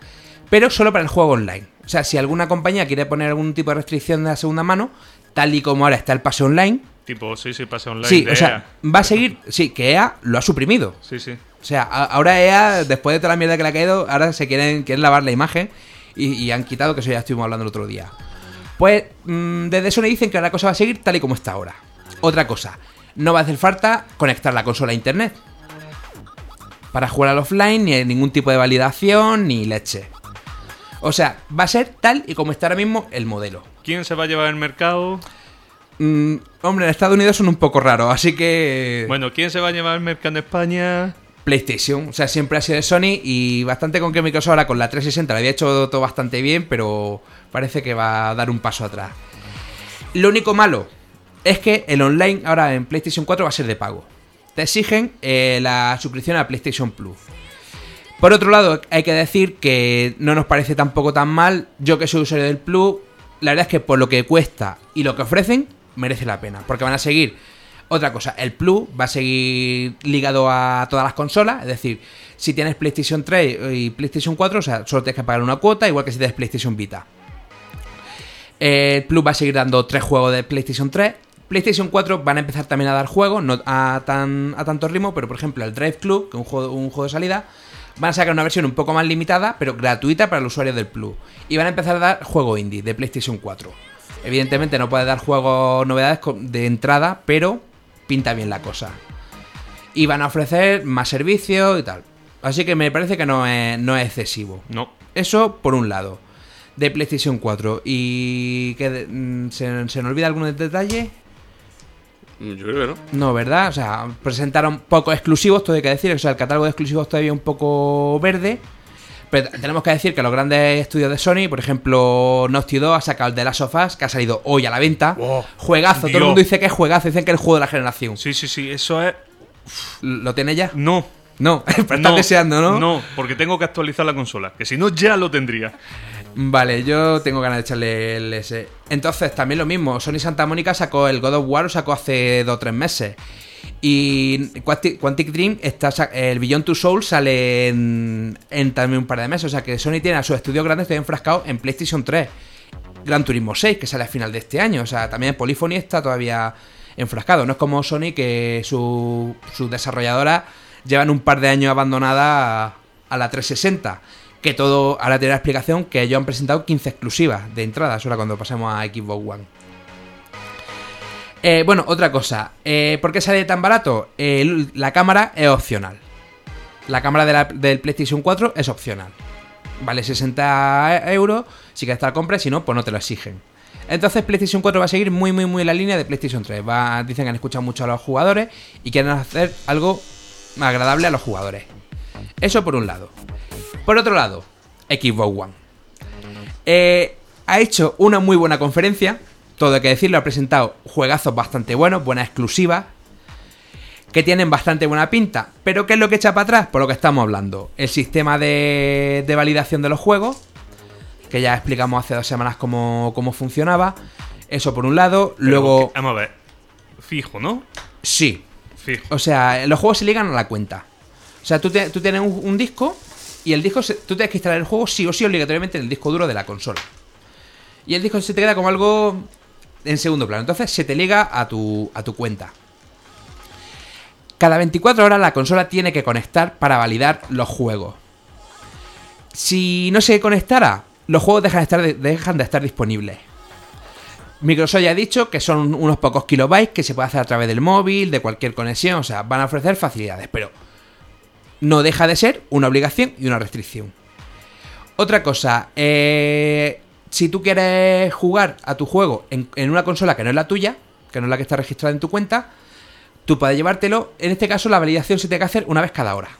pero solo para el juego online. O sea, si alguna compañía quiere poner algún tipo de restricción de la segunda mano, tal y como ahora está el pase online,
Tipo, sí, sí, pase online.
sí,
de
o sea,
EA.
va a seguir, sí, que EA lo ha suprimido.
Sí, sí.
O sea, a- ahora EA, después de toda la mierda que le ha caído, ahora se quieren, quieren lavar la imagen y, y han quitado, que eso ya estuvimos hablando el otro día. Pues mm, desde Sony dicen que la cosa va a seguir tal y como está ahora. Otra cosa, no va a hacer falta conectar la consola a internet. Para jugar al offline, ni ningún tipo de validación, ni leche. O sea, va a ser tal y como está ahora mismo el modelo.
¿Quién se va a llevar el mercado?
Mm, hombre, en Estados Unidos son un poco raros, así que...
Bueno, ¿quién se va a llevar el mercado en España?
PlayStation. O sea, siempre ha sido de Sony y bastante con que Microsoft ahora con la 360 lo había hecho todo bastante bien, pero parece que va a dar un paso atrás. Lo único malo es que el online ahora en PlayStation 4 va a ser de pago. Te exigen eh, la suscripción a PlayStation Plus. Por otro lado, hay que decir que no nos parece tampoco tan mal. Yo que soy usuario del Plus, la verdad es que por lo que cuesta y lo que ofrecen, merece la pena. Porque van a seguir. Otra cosa, el Plus va a seguir ligado a todas las consolas. Es decir, si tienes PlayStation 3 y PlayStation 4, o sea, solo tienes que pagar una cuota, igual que si tienes PlayStation Vita. El Plus va a seguir dando tres juegos de PlayStation 3. PlayStation 4 van a empezar también a dar juegos, no a, tan, a tanto ritmo, pero por ejemplo el Drive Club, que es un juego, de salida, van a sacar una versión un poco más limitada, pero gratuita para los usuarios del Plus. Y van a empezar a dar juego indie de PlayStation 4. Evidentemente no puede dar juegos novedades de entrada, pero pinta bien la cosa. Y van a ofrecer más servicios y tal. Así que me parece que no es, no es excesivo.
No.
Eso por un lado. De PlayStation 4. Y que mm, ¿se, se nos olvida algún detalle.
Yo creo que no.
No, ¿verdad? O sea, presentaron pocos exclusivos, todo hay que decir. O sea, el catálogo de exclusivos todavía un poco verde. Pero tenemos que decir que los grandes estudios de Sony, por ejemplo, Naughty Dog ha sacado el de Last of Us, que ha salido hoy a la venta.
Wow.
Juegazo, todo el mundo dice que es juegazo, dicen que es el juego de la generación.
Sí, sí, sí, eso es.
¿Lo tiene ya?
No.
No, pero deseando, ¿no?
No, porque tengo que actualizar la consola. Que si no, ya lo tendría.
Vale, yo tengo ganas de echarle el S. Entonces, también lo mismo. Sony Santa Mónica sacó el God of War, lo sacó hace 2 o 3 meses. Y Quantic, Dream, está, el Beyond Two Souls sale en, también un par de meses. O sea que Sony tiene a sus estudios grandes todavía enfrascados en PlayStation 3. Gran Turismo 6, que sale a final de este año. O sea, también Polyphony está todavía enfrascado. No es como Sony que su- sus desarrolladoras llevan un par de años abandonada a, la 360. Que todo, ahora tiene la explicación que ellos han presentado 15 exclusivas de entrada. Eso era cuando pasemos a Xbox One. Eh, bueno, otra cosa. Eh, ¿Por qué sale tan barato? La cámara es opcional. La cámara del PlayStation 4 es opcional. Vale 60 euros. Si quieres la compras, si no, pues no te lo exigen. Entonces PlayStation 4 va a seguir muy, muy, muy la línea de PlayStation 3. Va, dicen que han escuchado mucho a los jugadores y quieren hacer algo agradable a los jugadores. Eso por un lado. Por otro lado, Xbox One. Eh, ha hecho una muy buena conferencia. Todo hay que decirlo, ha presentado juegazos bastante buenos, buenas exclusivas, que tienen bastante buena pinta. Pero ¿qué es lo que echa para atrás? Por lo que estamos hablando. El sistema de, de validación de los juegos, que ya explicamos hace dos semanas cómo, cómo funcionaba. Eso por un lado.
Pero
Luego,
que- vamos a ver. Fijo, ¿no?
sí.
Fijo.
O sea, los juegos se ligan a la cuenta. O sea, tú, te- tú tienes un, un disco y el disco, se- tú tienes que instalar el juego sí o sí obligatoriamente en el disco duro de la consola. Y el disco se te queda como algo en segundo plano. Entonces se te liga a tu, a tu cuenta. Cada 24 horas la consola tiene que conectar para validar los juegos. Si no se conectara, los juegos dejan de estar, dejan de estar disponibles. Microsoft ya ha dicho que son unos pocos kilobytes que se puede hacer a través del móvil, de cualquier conexión, o sea, van a ofrecer facilidades, pero no deja de ser una obligación y una restricción. Otra cosa, eh, si tú quieres jugar a tu juego en, una consola que no es la tuya, que no es la que está registrada en tu cuenta, tú puedes llevártelo, en este caso la validación se tiene que hacer una vez cada hora.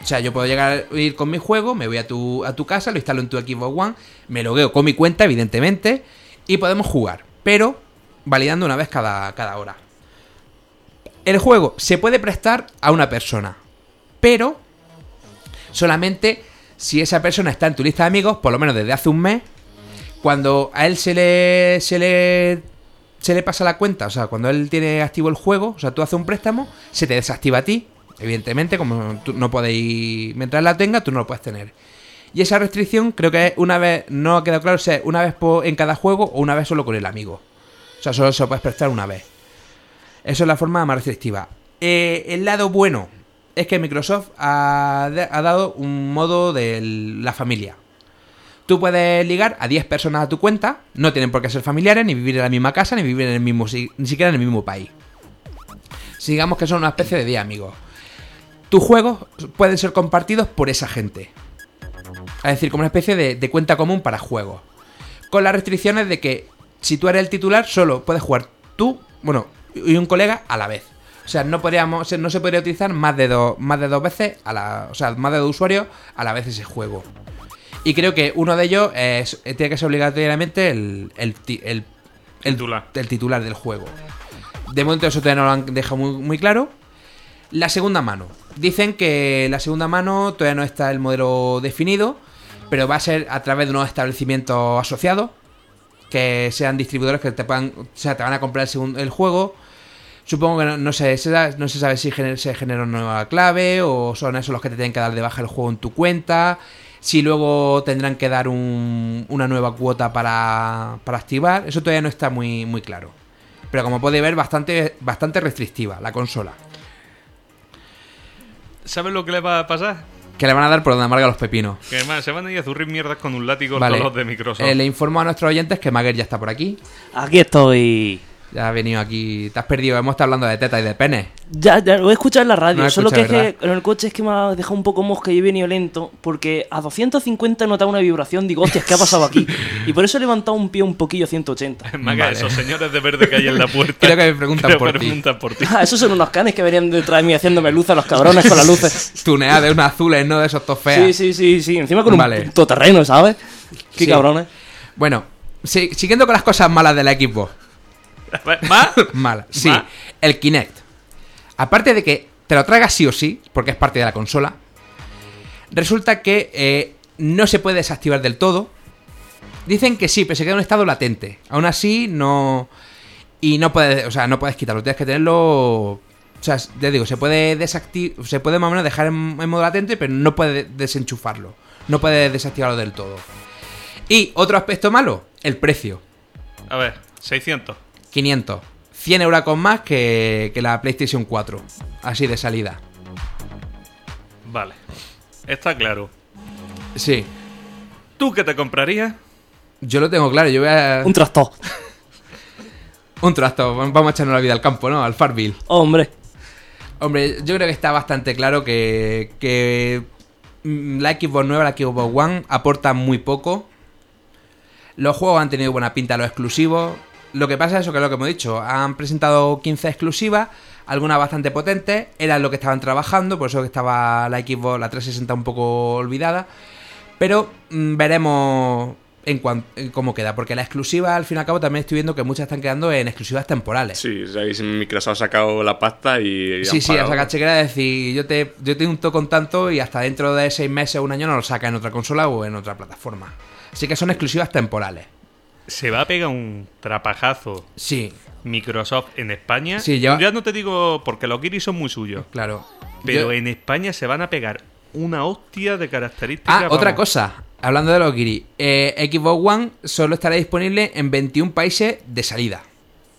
O sea, yo puedo llegar a ir con mi juego, me voy a tu, a tu casa, lo instalo en tu Xbox One, me logueo con mi cuenta, evidentemente, y podemos jugar, pero validando una vez cada, cada hora. El juego se puede prestar a una persona, pero solamente si esa persona está en tu lista de amigos, por lo menos desde hace un mes, cuando a él se le, se le, se le pasa la cuenta, o sea, cuando él tiene activo el juego, o sea, tú haces un préstamo, se te desactiva a ti, evidentemente, como tú no podéis, mientras la tenga, tú no lo puedes tener. Y esa restricción creo que es una vez, no ha quedado claro si es una vez en cada juego o una vez solo con el amigo. O sea, solo se lo puedes prestar una vez. Eso es la forma más restrictiva. Eh, el lado bueno es que Microsoft ha, ha dado un modo de la familia. Tú puedes ligar a 10 personas a tu cuenta, no tienen por qué ser familiares, ni vivir en la misma casa, ni vivir en el mismo, ni siquiera en el mismo país. Digamos que son una especie de 10 amigos. Tus juegos pueden ser compartidos por esa gente. Es decir, como una especie de, de cuenta común para juegos. Con las restricciones de que si tú eres el titular, solo puedes jugar tú, bueno, y un colega a la vez. O sea, no podríamos, no se podría utilizar más de dos, más de dos veces a la, o sea, más de dos usuarios a la vez ese juego. Y creo que uno de ellos es, tiene que ser obligatoriamente el, el, el- el-
Titular.
el titular del juego. De momento eso todavía no lo han dejado muy, muy claro. La segunda mano. Dicen que la segunda mano todavía no está el modelo definido, pero va a ser a través de unos establecimientos asociados, que sean distribuidores que te puedan, o sea, te van a comprar el, segun- el juego. Supongo que no, no da- no se sabe si gener- se genera una nueva clave o son esos los que te tienen que dar de baja el juego en tu cuenta. Si luego tendrán que dar un- una nueva cuota para, para activar, eso todavía no está muy, muy claro. Pero como podéis ver, bastante, bastante restrictiva la consola.
¿Sabes lo que le va a pasar?
Que le van a dar por donde amarga los pepinos.
Que además se van a ir a zurrir mierdas con un látigo
Vale.
los de Microsoft.
Eh, le informo a nuestros oyentes que Maguer ya está por aquí.
Aquí estoy.
Ya ha venido aquí. Te has perdido. Hemos estado hablando de teta y de pene.
Ya, ya lo he escuchado en la radio,
No
solo que es que en el coche es que me ha dejado un poco mosca y he venido lento, porque a 250 he notado una vibración, digo, hostias, ¿qué ha pasado aquí? Y por eso he levantado un pie un poquillo a 180.
Es más que
Vale.
esos señores de verde que hay en la puerta.
Creo que me preguntan
creo
por ti.
preguntan por ti.
Ah, esos son unos canes que venían detrás de mí haciéndome luz a los cabrones con las luces.
Tunea de unos azules, no de esos tos feas.
Sí, sí, sí, sí, encima con
Vale.
un puto terreno, ¿sabes? Qué
Sí.
cabrones.
Bueno, si- siguiendo con las cosas malas de la Xbox.
¿Más?
Malas. Sí, el Kinect. Aparte de que te lo tragas sí o sí, porque es parte de la consola, resulta que eh, no se puede desactivar del todo. Dicen que sí, pero se queda en un estado latente. Aún así, no. Y no puedes, o sea, no puedes quitarlo, tienes que tenerlo. O sea, ya digo, se puede desactivar, se puede más o menos dejar en, en modo latente, pero no puede desenchufarlo. No puede desactivarlo del todo. Y otro aspecto malo, el precio.
A ver, 600.
500. 100 euros con más que, que la PlayStation 4. Así de salida.
Vale. Está claro.
Sí.
¿Tú qué te comprarías?
Yo lo tengo claro. Yo voy a...
Un tractor.
Un tractor, vamos a echarnos la vida al campo, ¿no? Al Farville.
Hombre,
Hombre, yo creo que está bastante claro que, que mm, la Xbox nueva, la Xbox One, aporta muy poco. Los juegos han tenido buena pinta, los exclusivos. Lo que pasa es eso que es lo que hemos dicho. Han presentado 15 exclusivas, algunas bastante potentes. Era lo que estaban trabajando, por eso que estaba la Xbox, la 360 un poco olvidada. Pero mm, veremos en, cuan- en cómo queda, porque la exclusiva, al fin y al cabo, también estoy viendo que muchas están quedando en exclusivas temporales.
Sí, o sea, Microsoft ha sacado la pasta y.
Sí,
han
sí, a
pagado.
sacar chequera de decir, yo te, yo te unto con tanto y hasta dentro de seis meses o un año no lo saca en otra consola o en otra plataforma. Así que son exclusivas temporales.
Se va a pegar un trapajazo
Sí,
Microsoft en España.
Sí, ya-
Ya no te digo porque los Kiris son muy suyos.
claro.
Pero
Yo-
en España se van a pegar una hostia de características.
Ah, otra cosa. Hablando de los Giri, eh, Xbox One solo estará disponible en 21 países de salida.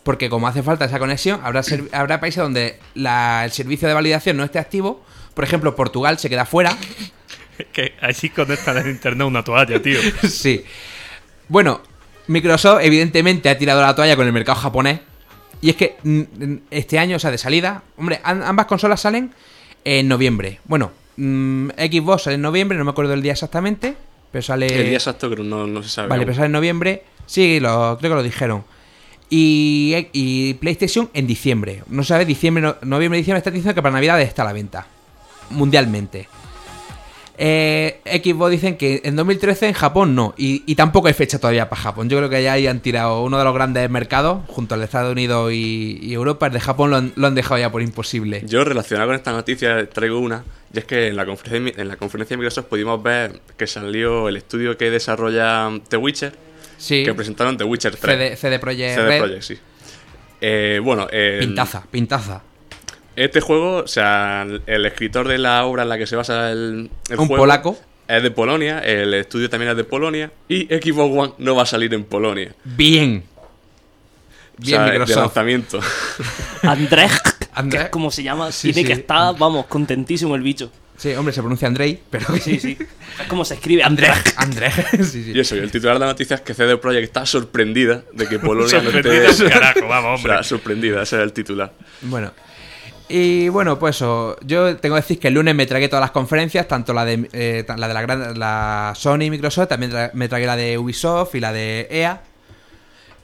Porque como hace falta esa conexión, habrá, habrá países donde la- el servicio de validación no esté activo. Por ejemplo, Portugal se queda fuera.
Que así conectan en internet una toalla, tío.
sí. Bueno, Microsoft evidentemente ha tirado la toalla con el mercado japonés. Y es que mm, mm, este año, o sea, de salida, hombre, ambas consolas salen en noviembre. Bueno, mm, Xbox sale en noviembre, no me acuerdo el día exactamente, pero sale...
El día exacto, no, no se sabe.
Vale,
aún.
pero sale en noviembre. Sí, lo, creo que lo dijeron. Y, y PlayStation en diciembre. No sabe, diciembre, no- noviembre, diciembre está diciendo que para Navidad está a la venta. Mundialmente. Eh, Xbox dicen que en 2013 en Japón no. Y, y tampoco hay fecha todavía para Japón. Yo creo que ya ahí han tirado uno de los grandes mercados, junto al de Estados Unidos y, y Europa. El de Japón lo han, lo han dejado ya por imposible.
Yo relacionado con esta noticia traigo una, y es que en la conferencia, en la conferencia de Microsoft pudimos ver que salió el estudio que desarrolla The Witcher,
Sí.
que presentaron The Witcher 3.
CD, CD Projekt
CD
Red.
Projekt, sí. Eh, bueno, el-
Pintaza, pintaza.
Este juego, o sea, el, escritor de la obra en la que se basa el, el
Un
juego
polaco.
es de Polonia, el estudio también es de Polonia, y Xbox One no va a salir en Polonia.
Bien.
O
Bien,
de lanzamiento.
Andrés. que es como se llama,
Sí,
tiene
sí.
que estar, vamos, contentísimo el bicho.
Sí, hombre, se pronuncia Andrei, pero
Sí, sí. Es como se escribe, Andrés.
Andrés. sí, sí.
Y eso, y el titular de la noticia es que CD Projekt está sorprendida de que Polonia no
Sorprendida
esté...
un carajo, vamos,
O
hombre.
sea, sorprendida, ese era el titular.
Bueno. Y bueno, pues eso. Yo tengo que decir que el lunes me tragué todas las conferencias, tanto la de eh, la de la, gran, la Sony y Microsoft, también tra- me tragué la de Ubisoft y la de EA.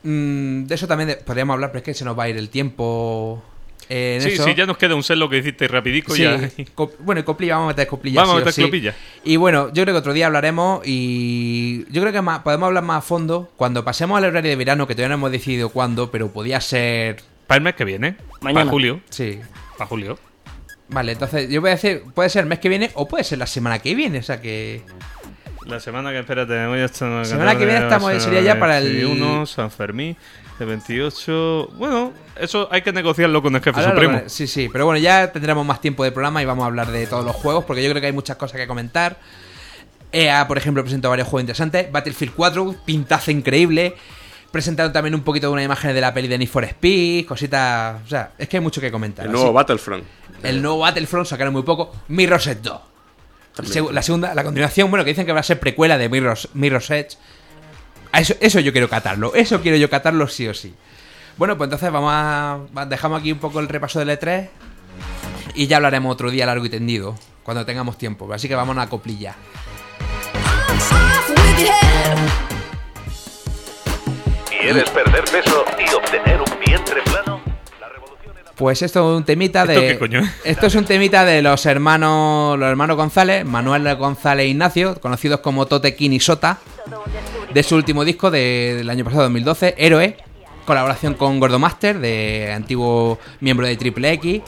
Mm, de eso también de- podríamos hablar, pero es que se nos va a ir el tiempo eh, en
Sí,
eso.
sí, ya nos queda un set lo que hiciste rapidico
Sí,
ya.
bueno, y coplilla, vamos a meter coplilla.
Vamos a
sí
meter
sí.
copilla.
Y bueno, yo creo que otro día hablaremos y yo creo que más, podemos hablar más a fondo cuando pasemos al horario de verano, que todavía no hemos decidido cuándo, pero podía ser...
Para el mes que viene.
Mañana.
Para julio.
Sí.
Para julio.
Vale, entonces yo voy a decir, puede ser el mes que viene o puede ser la semana que viene, o sea que...
La semana que, espérate, hoy estamos...
Semana que viene estamos- sería ya para el-
21, San Fermín, el 28... Bueno, eso hay que negociarlo con el jefe supremo.
Sí, sí, pero bueno, ya tendremos más tiempo de programa y vamos a hablar de todos los juegos, porque yo creo que hay muchas cosas que comentar. EA, por ejemplo, presentó varios juegos interesantes. Battlefield 4, pintaza increíble. Presentaron también un poquito de una imagen de la peli de Need for Speed, cositas... O sea, es que hay mucho que comentar.
El
Así-
nuevo Battlefront.
el nuevo Battlefront sacaron muy poco. Mirror's Edge 2.
También.
Segu- La segunda, la continuación, bueno, que dicen que va a ser precuela de Mirror's, Mirror's Edge. Eso, eso yo quiero catarlo. Eso quiero yo catarlo sí o sí. Bueno, pues entonces vamos a. Dejamos aquí un poco el repaso del E3. Y ya hablaremos otro día largo y tendido. Cuando tengamos tiempo. Así que vamos a la coplilla.
¿Quieres perder peso y obtener un vientre plano? La revolución en la...
Pues esto es un temita de.
¿Esto qué coño es?
Esto es un temita de los hermanos. Los hermanos González, Manuel González e Ignacio, conocidos como Totequín y Sota. De su último disco de- del año pasado, 2012, Héroe. Colaboración con Gordomaster, de antiguo miembro de Triple X.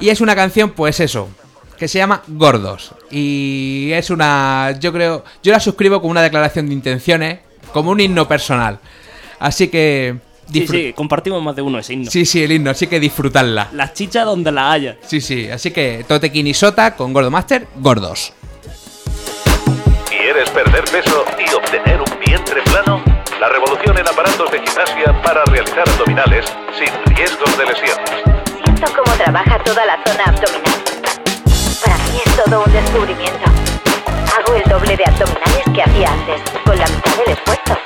Y es una canción, pues eso, que se llama Gordos. Y es una. Yo creo. Yo la suscribo como una declaración de intenciones, como un himno personal. Así que.
Sí, sí, compartimos más de uno ese himno.
sí, sí, el himno, así que disfrutadla.
Las chichas donde las haya.
Sí, sí, así que Totequín y Sota con Gordo Master, gordos.
¿Quieres perder peso y obtener un vientre plano? La revolución en aparatos de gimnasia para realizar abdominales sin riesgos de lesiones.
Siento cómo trabaja toda la zona abdominal. Para mí es todo un descubrimiento. Hago el doble de abdominales que hacía antes, con la mitad del esfuerzo.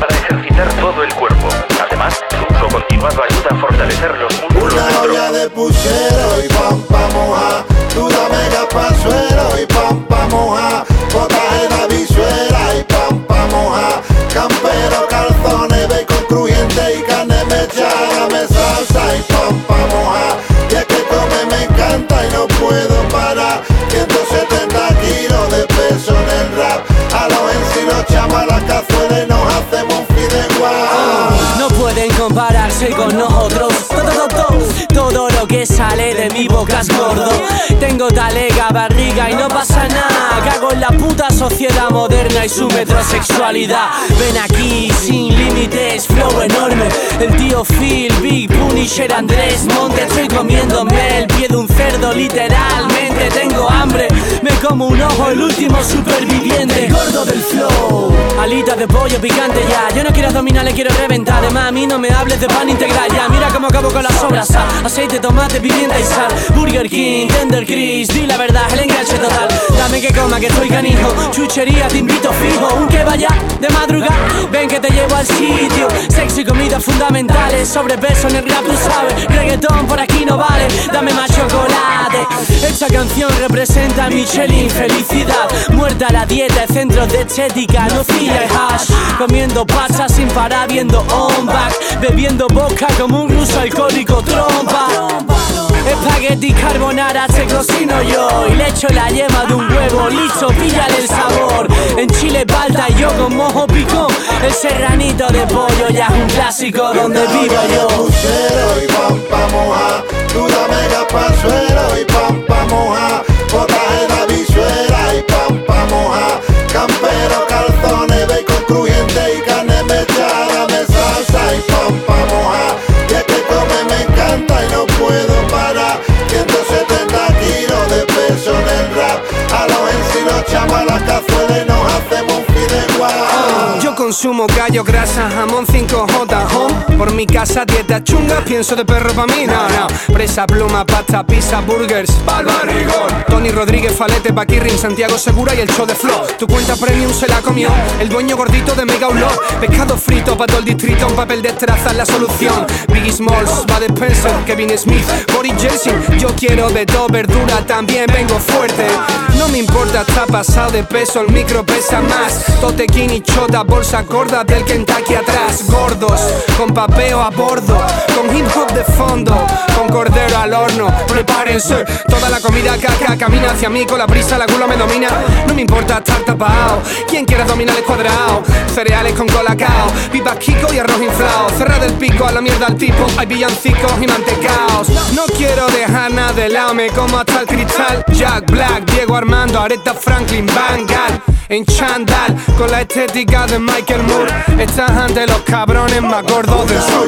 Para ejercitar todo el cuerpo. Además, su uso continuo probado ayuda a fortalecer los músculos
Una olla de puchero y pan pa' mojar. Tú dame gas pa' suero y pan pa' mojar. Potaje de habichuela y pan pa' mojar. Campero, calzones, bacon crujiente y
con nosotros. Que sale de mi boca es gordo. Tengo talega, barriga y no pasa nada. Cago en la puta sociedad moderna y su metrosexualidad. Ven aquí sin límites, flow enorme. El tío Phil, Big Punisher, Andrés Monte. Estoy comiéndome el pie de un cerdo, literalmente. Tengo hambre, me como un ojo, el último superviviente. Gordo del flow, alitas de pollo picante ya. Yo no quiero abdominales, quiero reventar. Además, a mí no me hables de pan integral ya. Mira cómo acabo con las sobras, sal, aceite, tomate, pimienta y sal. Burger King, Tender Chris, di la verdad, el enganche total. Dame que coma, que estoy canijo. Chuchería, te invito fijo. Un que vaya de madrugada, ven que te llevo al sitio. Sexo y comida fundamentales. Sobrepeso en el rap, tú sabes. Reggaetón por aquí no vale. Dame más chocolate. Esta canción representa a Michelin, felicidad. Muerta la dieta, centros de estética, nocilla y hash. Comiendo pasta sin parar, viendo on back. Bebiendo boca como un ruso alcohólico, trompa. Espagueti carbonara te cocino yo Y le echo la yema de un huevo Listo, píllale el sabor En Chile palta yo con mojo picón El serranito de pollo ya es un clásico donde vivo yo
y pan pa' mojar. Tú dame suero y pan pa' mojar. Potaje de habichuela y pan pa' mojar. Campero, calzones, agua la
café. Consumo gallo, grasa, jamón 5J, home Por mi casa dieta chunga, pienso de perro pa' mí, no, no. Presa, pluma, pasta, pizza, burgers, pa'l Tony Rodríguez, Falete, Paquirrin, Santiago Segura y el show de Flow Tu cuenta premium se la comió, el dueño gordito de Mega Outlaw Pescado frito pa' todo el distrito, un papel de estraza es la solución. Biggie Smalls, Bud Spencer, Kevin Smith, Boris Jelsin Yo quiero de todo, verdura también, vengo fuerte. No me importa, está pasado de peso, el micro pesa más. Totequín y chota, bolsa gorda del Kentucky atrás Gordos, con papeo a bordo, con hip hop de fondo Con cordero al horno, prepárense Toda la comida caca camina hacia mí con la prisa, la gula me domina. No me importa estar tapado, quien quiera dominar el cuadrado. Cereales con colacao, pipas Kiko y arroz inflado. Cerra del pico a la mierda al tipo, hay villancicos y mantecaos. No quiero dejar nada de lado, me como hasta el cristal. Jack Black, Diego Armando, Aretha Franklin, Van Gaal en chandal con la estética de Michael Moore. Estás ante los cabrones más gordos del sur.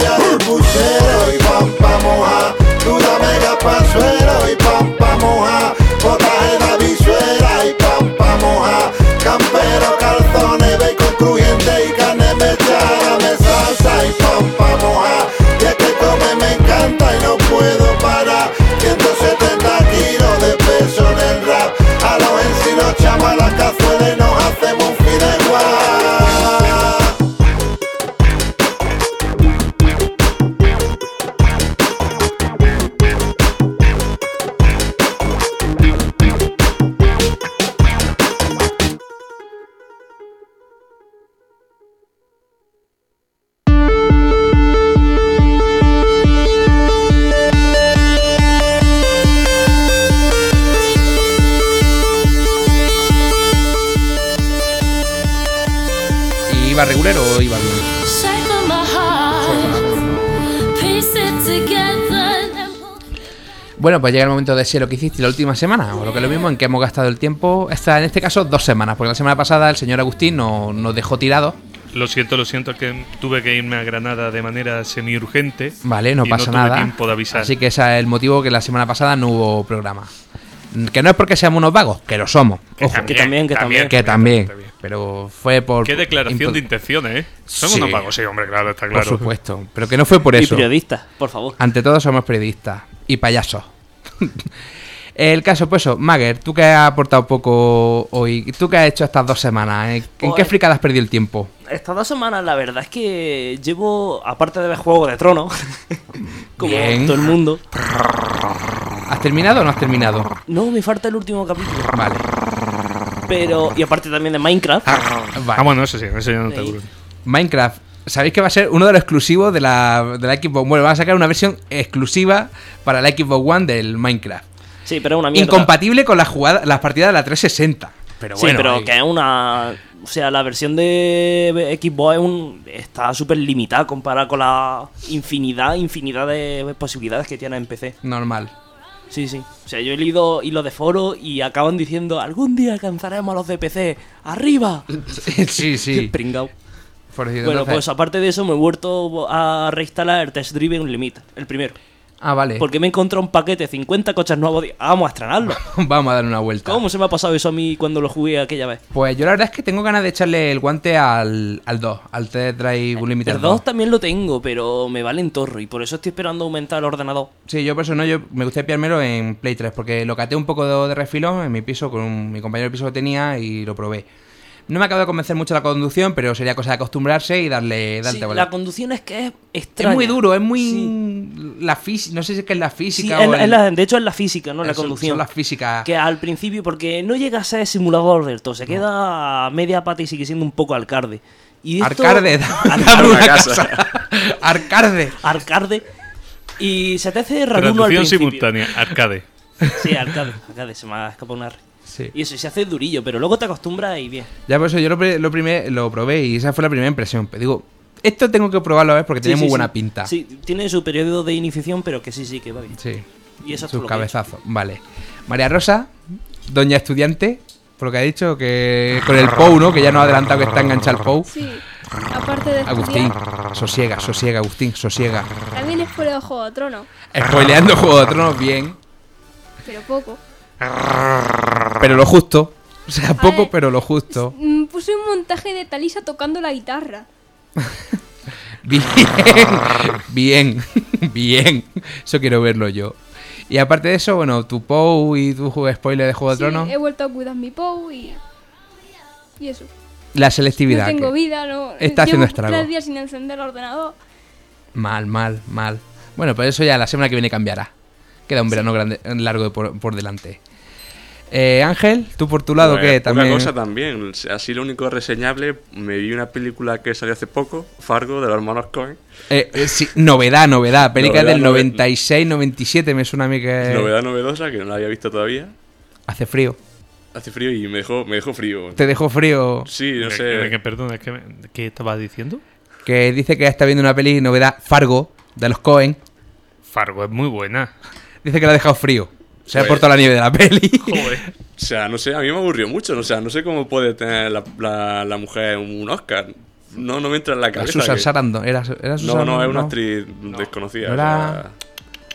Pues llega el momento de ser lo que hiciste la última semana, o lo que es lo mismo, en que hemos gastado el tiempo. Esta, en este caso, dos semanas, porque la semana pasada el señor Agustín no- nos dejó tirados.
Lo siento, lo siento, es que tuve que irme a Granada de manera semi-urgente.
Vale, no
y
pasa
no tuve
nada.
tiempo de avisar.
Así que ese es el motivo que la semana pasada no hubo programa. Que no es porque seamos unos vagos, que lo somos.
Que
Ojo,
también,
que también, que también.
que también. Pero fue por.
Qué declaración de intenciones, ¿eh? Somos
Sí.
unos vagos, sí, hombre, claro, está
Por
claro.
supuesto. Pero que no fue por
Y
eso.
periodistas, por favor.
Ante todo somos periodistas y payasos. El caso, pues eso, Mager, tú que has aportado poco hoy, ¿tú qué has hecho estas dos semanas? ¿En, en qué
Pues-
fricada has perdido el tiempo?
Estas dos semanas, la verdad es que llevo, aparte de ver Juego de Tronos, como
Bien.
todo el mundo,
¿Has terminado o no has terminado?
no, me falta el último capítulo.
Vale.
Pero, y aparte también de Minecraft.
vale.
Ah, bueno, eso sí, eso ya no te.
Minecraft. Sabéis que va a ser uno de los exclusivos de la, de la Xbox Bueno, van a sacar una versión exclusiva para la Xbox One del Minecraft.
Sí, pero es una mierda.
Incompatible con las jugadas, las partidas de la 360. Pero
sí,
bueno,
pero
ahí-
que es una. O sea, la versión de Xbox es un- está súper limitada comparada con la infinidad, infinidad de posibilidades que tiene en PC.
normal.
Sí, sí. O sea, yo he leído hilos de foro y acaban diciendo: algún día alcanzaremos a los de PC. ¡Arriba!
sí, sí.
Pringao.
Por decir,
Bueno,
entonces-
pues aparte de eso, me he vuelto a reinstalar el Test Driven Limit, el primero.
Ah, vale.
Porque me encontré un paquete de 50 coches nuevos. ah, Vamos a estrenarlo.
Vamos a dar una vuelta.
¿Cómo se me ha pasado eso a mí cuando lo jugué aquella vez?
Pues yo la verdad es que tengo ganas de echarle el guante al, al 2, al Test Drive Unlimited
El
2.
2 también lo tengo, pero me vale en torro y por eso estoy esperando aumentar el ordenador.
Sí, yo por eso no, yo me gustaría pillármelo en Play 3, porque lo caté un poco de, de refilón en mi piso, con un- mi compañero de piso lo tenía y lo probé. No me acaba de convencer mucho la conducción, pero sería cosa de acostumbrarse y darle, darle
Sí,
bola.
la conducción es que es
Es muy duro, es muy...
Sí.
La física, no sé si es que es la física o el-
es la- de hecho es la física, no la
son-
conducción.
Son las físicas...
Que al principio, porque no llega a ser simulador del todo, se queda a media pata y sigue siendo un poco alcalde. Y esto-
Arcade,
Ar-
dame una casa. Arcade.
Arcade. Y se te hace raruno al principio.
simultánea, arcade.
Sí, arcade, arcade, se me ha escapado una R.
Sí.
Y eso, y se hace durillo, pero luego te acostumbras y bien.
Ya por eso yo lo, lo, primer- lo probé y esa fue la primera impresión. Pero digo, esto tengo que probarlo a ver porque tiene
Sí,
muy buena
sí.
pinta.
Sí, tiene su periodo de iniciación, pero que sí, sí, que va bien.
Sí.
Y eso
Sus
que he
cabezazos. Vale. María Rosa, doña estudiante, por lo que ha dicho, que con el POU, ¿no? Que ya nos ha adelantado que está enganchado el POU.
Sí, aparte de
Agustín,
estudiar,
sosiega, sosiega, Agustín, sosiega.
también el Juego de Tronos,
Spoileando Juego de Tronos bien,
pero poco.
Pero lo justo. O sea, poco,
ver.
pero lo justo.
Mm, Puse un montaje de Talisa tocando la guitarra.
Bien, bien, bien. Eso quiero verlo yo. Y aparte de eso, bueno, tu POU y tu spoiler de Juego de Tronos,
he vuelto a cuidar mi POU y. Y eso.
la selectividad.
no tengo vida, no.
está haciendo
Llevo
estrago.
tres días sin encender el ordenador.
Mal, mal, mal. Bueno, pues eso ya la semana que viene cambiará. Queda un verano grande, largo de por, por delante. Eh, Ángel, tú por tu lado,
Pues,
¿qué? También.
cosa también. Así lo único reseñable, me vi una película que salió hace poco, Fargo, de los hermanos Cohen.
Eh, eh, sí, novedad, novedad. Película
Novedad,
del
novedad.
96, 97, me suena a mí que.
Novedad novedosa, que no la había visto todavía.
Hace frío.
Hace frío y me dejó, me dejó frío.
Te dejó frío.
Sí, no sé.
que- perdona, es que me- ¿qué estabas diciendo?
Que dice que está viendo una peli novedad, Fargo, de los Cohen.
Fargo es muy buena.
Dice que la ha dejado frío. Se ha
Pues-
portado la nieve de la peli.
Joder.
O sea, no sé, a mí me aburrió mucho. O sea, no sé cómo puede tener la, la, la mujer un Oscar. No, no me entra en la
La
cabeza.
Susan
que-
Sarandon. ¿Era, era Susan
No, no, es una
no?
actriz desconocida.
¿No
o
era-
sea,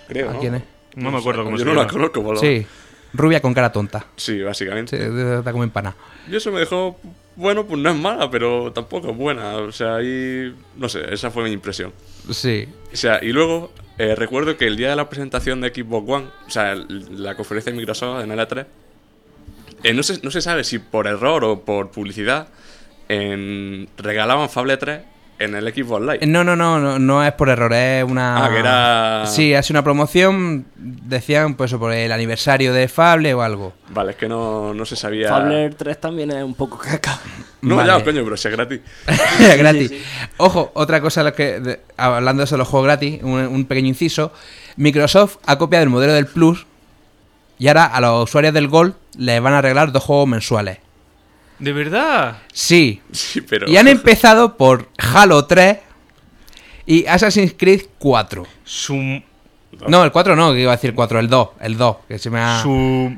creo,
¿A
¿no?
quién es?
No me acuerdo cómo
Yo
se
no
llama.
la conozco, por lo
Sí, rubia con cara tonta.
Sí, básicamente.
Sí, está como empana.
Y eso me dejó. Bueno, pues no es mala, pero tampoco es buena. O sea, ahí. No sé, esa fue mi impresión.
Sí.
O sea, y luego eh, recuerdo que el día de la presentación de Xbox One, o sea, el- la conferencia de Microsoft en L3, eh, no, se, no se sabe si por error o por publicidad, en- regalaban Fable 3 en el Xbox Live.
No, no, no, no, no es por error, es una...
Ah, que era-
Sí, es una promoción, decían, pues, por el aniversario de Fable o algo.
Vale, es que no, no se sabía.
Fabler 3 también es un poco caca.
No,
Vale.
ya, coño, pero si es gratis.
gratis.
Sí, sí,
Ojo, otra cosa, lo que, de- hablando de eso de los juegos gratis, un, un pequeño inciso. Microsoft ha copiado el modelo del Plus y ahora a los usuarios del Gold les van a arreglar dos juegos mensuales.
¿De verdad?
Sí.
Sí, pero.
Y han empezado por Halo 3 y Assassin's Creed 4.
Su...
No, el 4 no, que iba a decir 4, el 2, el 2, que se me ha...
Su...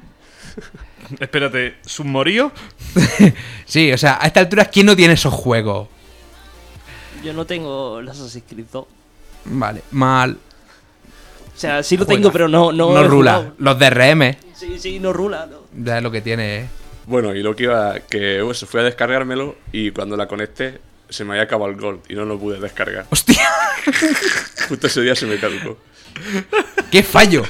Espérate, ¿submorío?
Sí, o sea, a esta altura, ¿quién no tiene esos juegos?
Yo no tengo el Assassin's Creed 2.
Vale, mal.
O sea, sí lo
Juega.
tengo, pero no. No,
No, rula.
jugado.
Los DRM,
Sí, sí, no rula. No.
ya es lo que tiene, ¿eh?
Bueno, y lo que iba. Que eso, fui a descargármelo y cuando la conecté se me había acabado el Gold y no lo pude descargar.
¡Hostia!
Justo ese día se me caducó.
¡Qué fallo!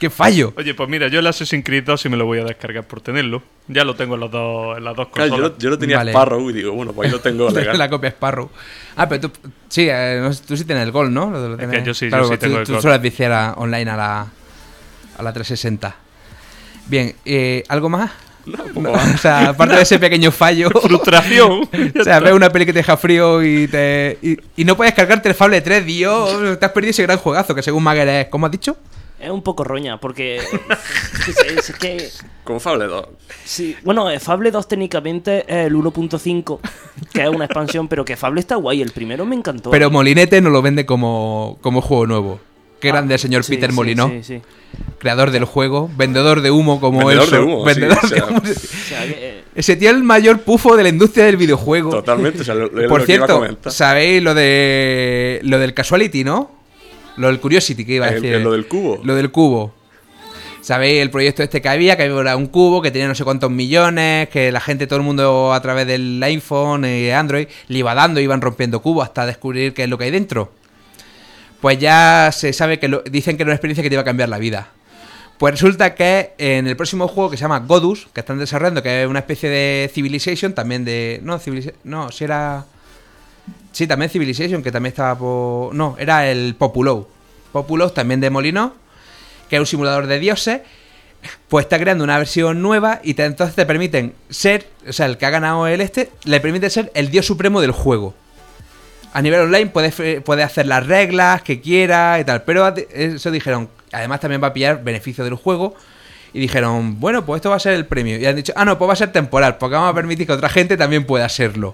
¡Qué fallo!
Oye, pues mira, yo el Assassin's Creed 2 sí me lo voy a descargar por tenerlo. Ya lo tengo en, los dos, en las dos
Claro, yo,
consolas.
yo lo tenía
Vale.
Sparrow y digo, bueno, pues ahí lo tengo legal.
la copia Sparrow. Ah, pero tú, sí, eh, no sé, tú sí tienes el gol, ¿no? Lo- lo
Es que yo sí, yo sí
tú,
tengo el
tú
Gold.
viciar a- online a la, a la 360. Bien, eh, ¿algo más? No, o sea, aparte de ese pequeño fallo.
Frustración.
o sea, ves una peli que te deja frío y te. Y, y no puedes cargarte el Fable 3, Dios. Te has perdido ese gran juegazo que según Mager es. ¿Cómo has dicho?
Es un poco roña, porque. es, es que.
Como Fable 2.
Sí, bueno, eh, Fable 2 técnicamente es el 1.5, que es una expansión, pero que Fable está guay. El primero me encantó.
Pero Molinete no lo vende como, como juego nuevo. Qué
Ah,
grande el señor
sí,
Peter
sí,
Molinó.
Sí, sí.
creador del juego, vendedor de humo como
Vendedor
él.
de humo,
vendedor de humo.
O sea, que, eh,
Ese tío es el mayor pufo de la industria del videojuego.
Totalmente, o sea, lo,
Por
lo que iba a
cierto. ¿sabéis lo de lo del casuality, no? Lo del curiosity que iba a
El-
decir.
el- lo del cubo.
Lo del cubo. ¿Sabéis el proyecto este que había? Que había un cubo que tenía no sé cuántos millones, que la gente, todo el mundo a través del iPhone y Android le iba dando, iban rompiendo cubos hasta descubrir qué es lo que hay dentro. Pues ya se sabe que dicen que era una experiencia que te iba a cambiar la vida. Pues resulta que en el próximo juego que se llama Godus, que están desarrollando, que es una especie de Civilization, también de... No, Civilization... No, si era... Sí, también Civilization, que también estaba por... No, era el Populo. Populo, también de Molino, que es un simulador de dioses. Pues está creando una versión nueva y entonces te permiten ser... O sea, el que ha ganado el este, le permite ser el dios supremo del juego. A nivel online puedes, puedes hacer las reglas que quiera y tal. Pero eso dijeron. Además también va a pillar beneficio del juego. Y dijeron, bueno, pues esto va a ser el premio. Y han dicho, ah, no, pues va a ser temporal. Porque vamos a permitir que otra gente también pueda hacerlo.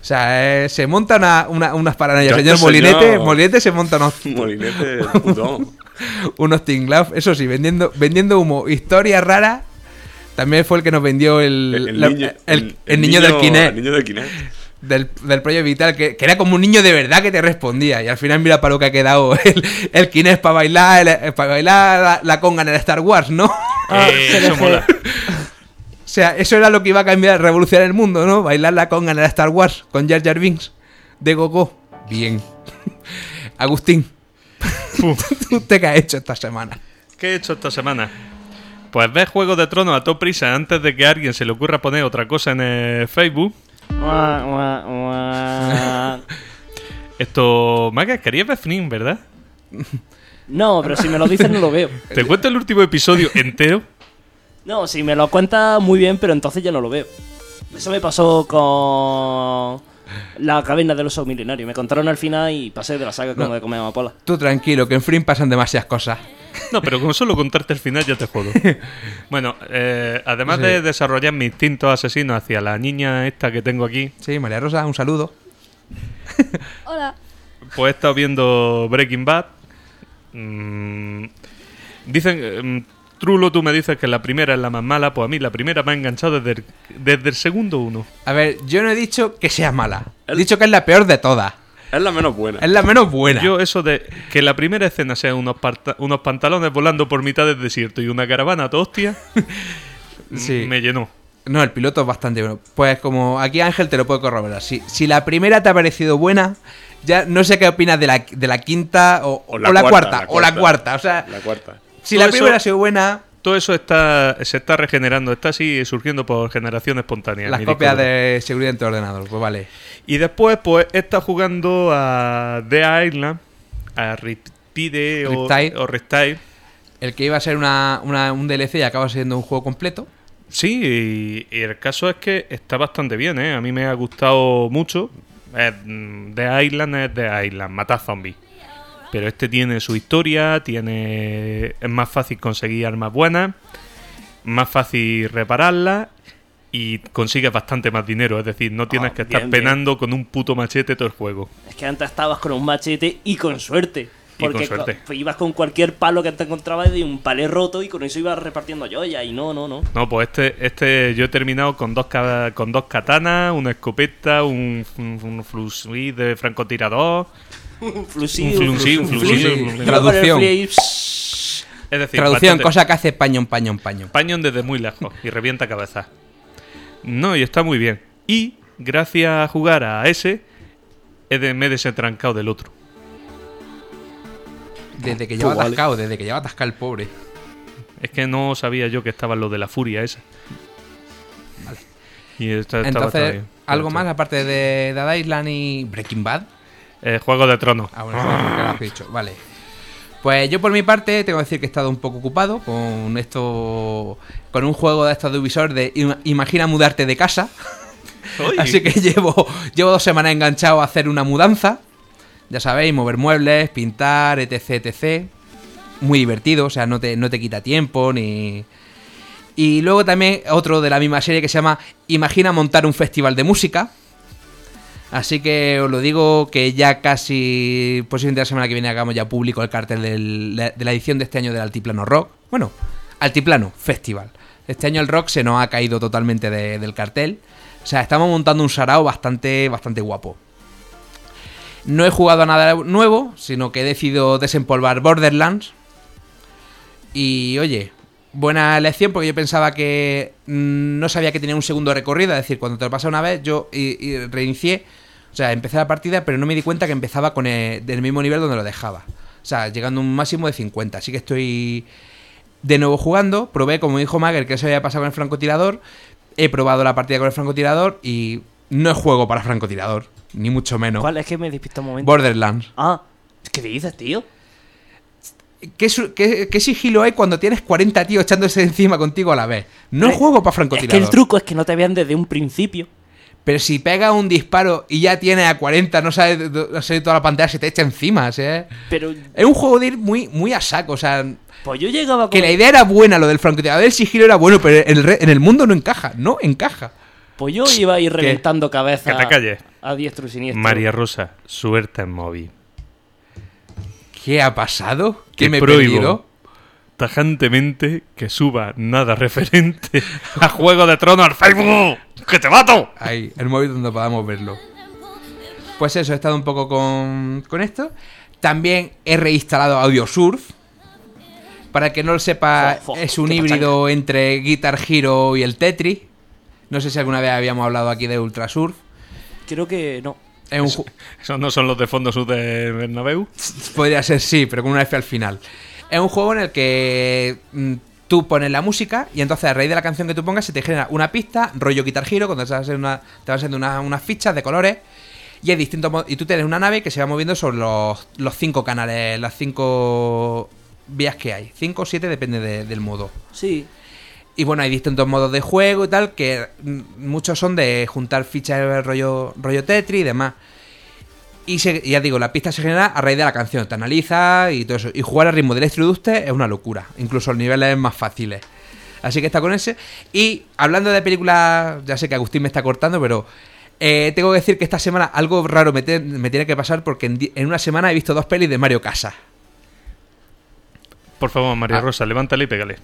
O sea, eh, se monta una, una- unas paranoias. Señor Molinete,
señor-
Molinete se monta unos,
Molinete, amo.
unos tinglados. Eso sí, vendiendo, vendiendo humo. Historia rara. También fue el que nos vendió el,
El, el
la-
niño,
el- el niño del Kinect
El niño del Kinect.
Del, del Proyecto Vital, que, que era como un niño de verdad que te respondía. Y al final mira para lo que ha quedado el, el Kinect para bailar, el- para bailar la, la conga en el Star Wars, ¿no?
Ah,
Eh,
se
eso mola.
O sea, eso era lo que iba a cambiar, revolucionar el mundo, ¿no? Bailar la conga en el Star Wars con Jar Jar Binks de Goku. Bien. Agustín, ¿usted qué ha hecho esta semana?
¿Qué he hecho esta semana? Pues ver Juego de Tronos a toda prisa antes de que a alguien se le ocurra poner otra cosa en el Facebook. Esto, Maga, querías ver Fring, ¿verdad?
No, pero si me lo dices no lo veo.
¿Te cuento el último episodio entero?
No, si me lo cuentas muy bien, pero entonces ya no lo veo. Eso me pasó con la caverna de los osos milenarios. Me contaron al final y pasé de la saga como
No.
de comer amapola.
Tú tranquilo, que en Free pasan demasiadas cosas.
No, pero con solo contarte el final ya te jodo. Bueno, eh, además
Sí.
de desarrollar mi instinto asesino hacia la niña esta que tengo aquí,
Sí, María Rosa, un saludo.
Hola.
pues he estado viendo Breaking Bad. Mm, dicen, eh, Trulo, tú me dices que la primera es la más mala, pues a mí la primera me ha enganchado desde el, desde el segundo uno.
A ver, yo no he dicho que sea mala. He dicho que es la peor de todas.
Es la menos buena.
Es la menos buena.
Yo eso de que la primera escena sea unos, unos pantalones volando por mitad del desierto y una caravana a toda hostia,
Sí.
me llenó.
No, el piloto es bastante bueno. Pues como aquí Ángel te lo puede corroborar. Si, si la primera te ha parecido buena, ya no sé qué opinas de la, de la quinta o,
O
o
la cuarta,
cuarta,
la
O la
cuarta.
cuarta. O sea,
La cuarta.
Si la primera ha sido buena,
Todo eso está se está regenerando, está así surgiendo por generación espontánea.
las copias de seguridad en tu ordenador. Pues vale.
Y después, pues, está jugando a The Island, a Riptide o o Riptide.
El que iba a ser una, una- un DLC y acaba siendo un juego completo.
Sí, y, y el caso es que está bastante bien, ¿eh? A mí me ha gustado mucho. Mm, The Island es The Island, matar zombies. Pero este tiene su historia, tiene es más fácil conseguir armas buenas, más fácil repararlas y consigues bastante más dinero. Es decir, no tienes
Ah,
que estar
bien, bien.
penando con un puto machete todo el juego.
Es que antes estabas con un machete y con suerte.
Con
Porque
suerte.
co- ibas con cualquier palo que te encontrabas de un palé roto y con eso ibas repartiendo joyas. Y no, no, no.
No, pues este, este yo he terminado con dos con dos katanas, una escopeta, un, un, de francotirador.
Un
Traducción.
Es decir,
Traducción,
bastante-
cosa que hace pañón, pañón, pañón.
Pañón desde muy lejos y revienta cabezas. No, y está muy bien. Y gracias a jugar a ese, he de- me he desentrancado del otro.
Desde que lleva
Pues vale.
atascado, desde que lleva atascado el pobre.
Es que no sabía yo que estaba lo de la furia esa.
Vale.
Y esta- estaba
Entonces,
todavía-
¿algo más aparte de Dead Island y Breaking Bad?
Eh, Juego de Tronos.
Ah, bueno, que lo has dicho, vale. Pues yo por mi parte tengo que decir que he estado un poco ocupado con esto, con un juego de estos de Ubisoft de Ima- Imagina mudarte de casa. Así que llevo, llevo dos semanas enganchado a hacer una mudanza. Ya sabéis, mover muebles, pintar, etc, etc. Muy divertido, o sea, no te, no te quita tiempo ni... Y luego también otro de la misma serie que se llama Imagina montar un festival de música. Así que os lo digo que ya casi, posiblemente la semana que viene hagamos ya público el cartel de la edición de este año del Altiplano Rock. Bueno, Altiplano Festival. Este año el rock se nos ha caído totalmente de- del cartel. O sea, estamos montando un sarao bastante, bastante guapo. No he jugado a nada nuevo, sino que he decidido desempolvar Borderlands. Y oye, buena elección porque yo pensaba que mm, no sabía que tenía un segundo recorrido. Es decir, cuando te lo pasa una vez, yo reinicié. O sea, empecé la partida, pero no me di cuenta que empezaba con el, del mismo nivel donde lo dejaba. O sea, llegando a un máximo de 50. Así que estoy de nuevo jugando. Probé, como dijo Mager, que eso había pasado con el francotirador. He probado la partida con el francotirador y no es juego para francotirador. Ni mucho menos.
¿Cuál? Es que me despista un momento.
Borderlands.
Ah, ¿qué dices, tío?
¿Qué, qué- qué sigilo hay cuando tienes 40 tíos echándose encima contigo a la vez? No es
Eh,
juego para
Es
francotirador.
que el truco es que no te vean desde un principio.
Pero si pega un disparo y ya tiene a 40, no sabe no sabe toda la pantalla, se te echa encima. o sea,
Pero
Es un juego de ir muy, muy a saco. O sea,
pues yo llegaba con...
que la idea era buena, lo del francotirador del sigilo era bueno, pero en el, re- en el mundo no encaja. No encaja.
Pues yo iba a ir reventando cabeza
Que te calles.
a diestro y siniestro.
María Rosa, suerte en móvil.
¿Qué ha pasado? ¿Qué
Te
me he
prohíbo
perdido?
Tajantemente que suba nada referente a Juego de Tronos al Facebook. ¡Que te mato!
Ahí, el móvil donde podamos verlo. Pues eso, he estado un poco con, con esto. También he reinstalado Audiosurf. Para el que no lo sepa, es un híbrido entre Guitar Hero y el Tetris. No sé si alguna vez habíamos hablado aquí de Ultrasurf.
Creo que no.
Es un ju-
¿Esos no son los de fondo sur de Bernabéu?
Podría ser sí, pero con una F al final. Es un juego en el que mm, tú pones la música y entonces a raíz de la canción que tú pongas se te genera una pista, rollo Guitar Hero, cuando te vas haciendo, una- te van haciendo una- unas fichas de colores y hay distintos y tú tienes una nave que se va moviendo sobre los, los cinco canales, las cinco vías que hay. Cinco o siete depende de- del modo.
Sí.
Y bueno, hay distintos modos de juego y tal, que mm, muchos son de juntar fichas de rollo, rollo Tetris y demás. Y se- ya digo, la pista se genera a raíz de la canción, te analiza y todo eso. Y jugar al ritmo del Electroduste es una locura, incluso los niveles más fáciles. Así que está con ese. Y hablando de películas, ya sé que Agustín me está cortando, pero eh, tengo que decir que esta semana algo raro me, te- me tiene que pasar porque en una semana he visto dos pelis de Mario Casas.
Por favor, María
Ah.
Rosa, levántale y pégale.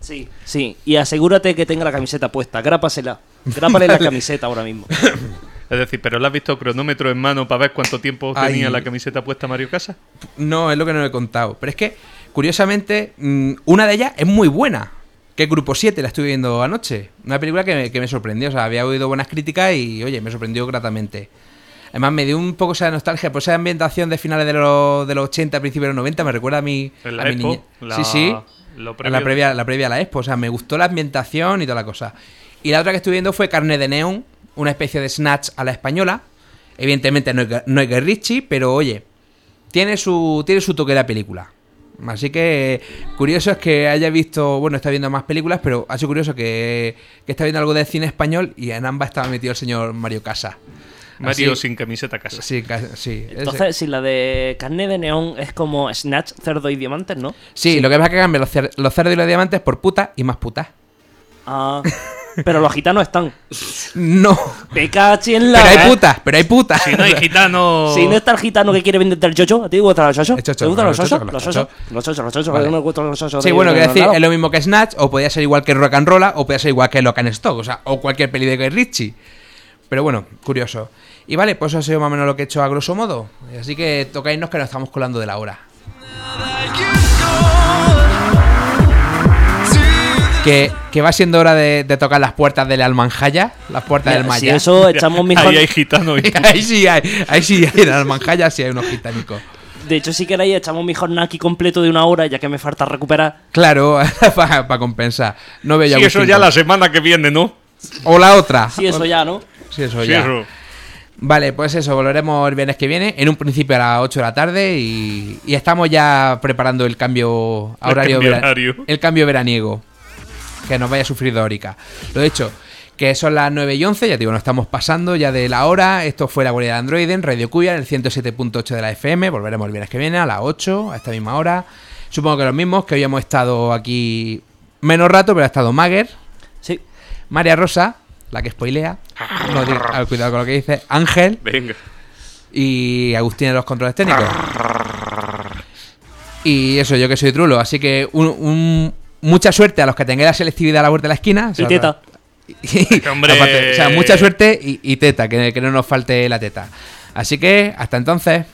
Sí. Sí. Y asegúrate que tenga la camiseta puesta. Grápasela. Grápale la camiseta ahora mismo.
Es decir, ¿pero le has visto cronómetro en mano para ver cuánto tiempo
Ay.
tenía la camiseta puesta Mario Casa?
No, es lo que no he contado. Pero es que, curiosamente, mm, una de ellas es muy buena. Que es Grupo 7, la estuve viendo anoche. Una película que me, que me sorprendió. O sea, había oído buenas críticas y, oye, me sorprendió gratamente. Además, me dio un poco esa nostalgia por esa ambientación de finales de los, de los 80, principios de los 90. Me recuerda a mi,
la
a mi
Expo,
niñez.
la-
Sí, sí. la, previa, la previa a la Expo. O sea, me gustó la ambientación y toda la cosa. Y la otra que estuve viendo fue Carne de Neón, una especie de Snatch a la española. Evidentemente no es, no es Guy Ritchie, pero oye, tiene su, tiene su toque la película. Así que curioso es que haya visto, bueno, está viendo más películas, pero ha sido curioso que, que está viendo algo de cine español y en ambas estaba metido el señor Mario Casa.
Mario
Así-
sin camiseta casa.
Sí, sí. ese-
Entonces, si la de carne de neón es como Snatch, cerdo y diamantes, ¿no?
sí, lo que pasa es que cambian los, cer- los cerdos y los diamantes por puta y más putas.
Ah. Pero los gitanos están.
No,
Me cachi en la.
pero hay
¿eh?
putas, pero hay putas.
Si no hay gitano...
Si no está el gitano que quiere venderte el chocho, ¿a ti te gustan los chochos?
El chocho,
¿Te gustan los
los
chochos?
chochos,
Los chochos. Los chochos, los chochos.
Vale.
a mí me gustan los chochos
Sí, bueno, quiero decir,
lado.
es lo mismo que Snatch, o podría ser igual que Rock and Roll, o podría ser igual que Locan Stock, o sea, o cualquier peli de Guy Ritchie. Pero bueno, curioso. Y vale, pues eso ha sido más o menos lo que he hecho a grosso modo. Así que tocaínos que nos estamos colando de la hora. Que, que va siendo hora de, de tocar las puertas del Almanjaya, las puertas del Maya.
Si eso echamos mejor.
Ahí hay gitano y...
ahí sí hay, ahí sí hay, en Almanjaya sí hay unos gitánicos.
De hecho, si queréis, echamos mi aquí completo de una hora, ya que me falta recuperar.
Claro, para compensar. No veo ya
Sí, eso ya la semana que viene, ¿no?
O la otra.
Sí, eso ya, ¿no?
Sí, eso
Sí,
ya.
eso.
Vale, pues eso, volveremos el viernes que viene, en un principio a las 8 de la tarde y, y estamos ya preparando el cambio
El
horario,
cambio
vera-
horario.
el cambio veraniego, que nos vaya a sufrir Dórica. Lo dicho, que son las 9 y 11, ya digo, nos estamos pasando ya de la hora, esto fue la guardia de Android en Radio Cuya, en el 107.8 de la FM, volveremos el viernes que viene a las 8, a esta misma hora. Supongo que los mismos, que hoy hemos estado aquí menos rato, pero ha estado Mager,
Sí.
María Rosa, la que spoilea, no cuidado con lo que dice, Ángel
Venga.
y Agustín en los controles técnicos. Y eso, yo que soy trulo. Así que un- un- mucha suerte a los que tengáis la selectividad a la vuelta de la esquina.
Y teta.
Y-
Hombre.
aparte, o sea, mucha suerte y, y teta, que, que no nos falte la teta. Así que, hasta entonces.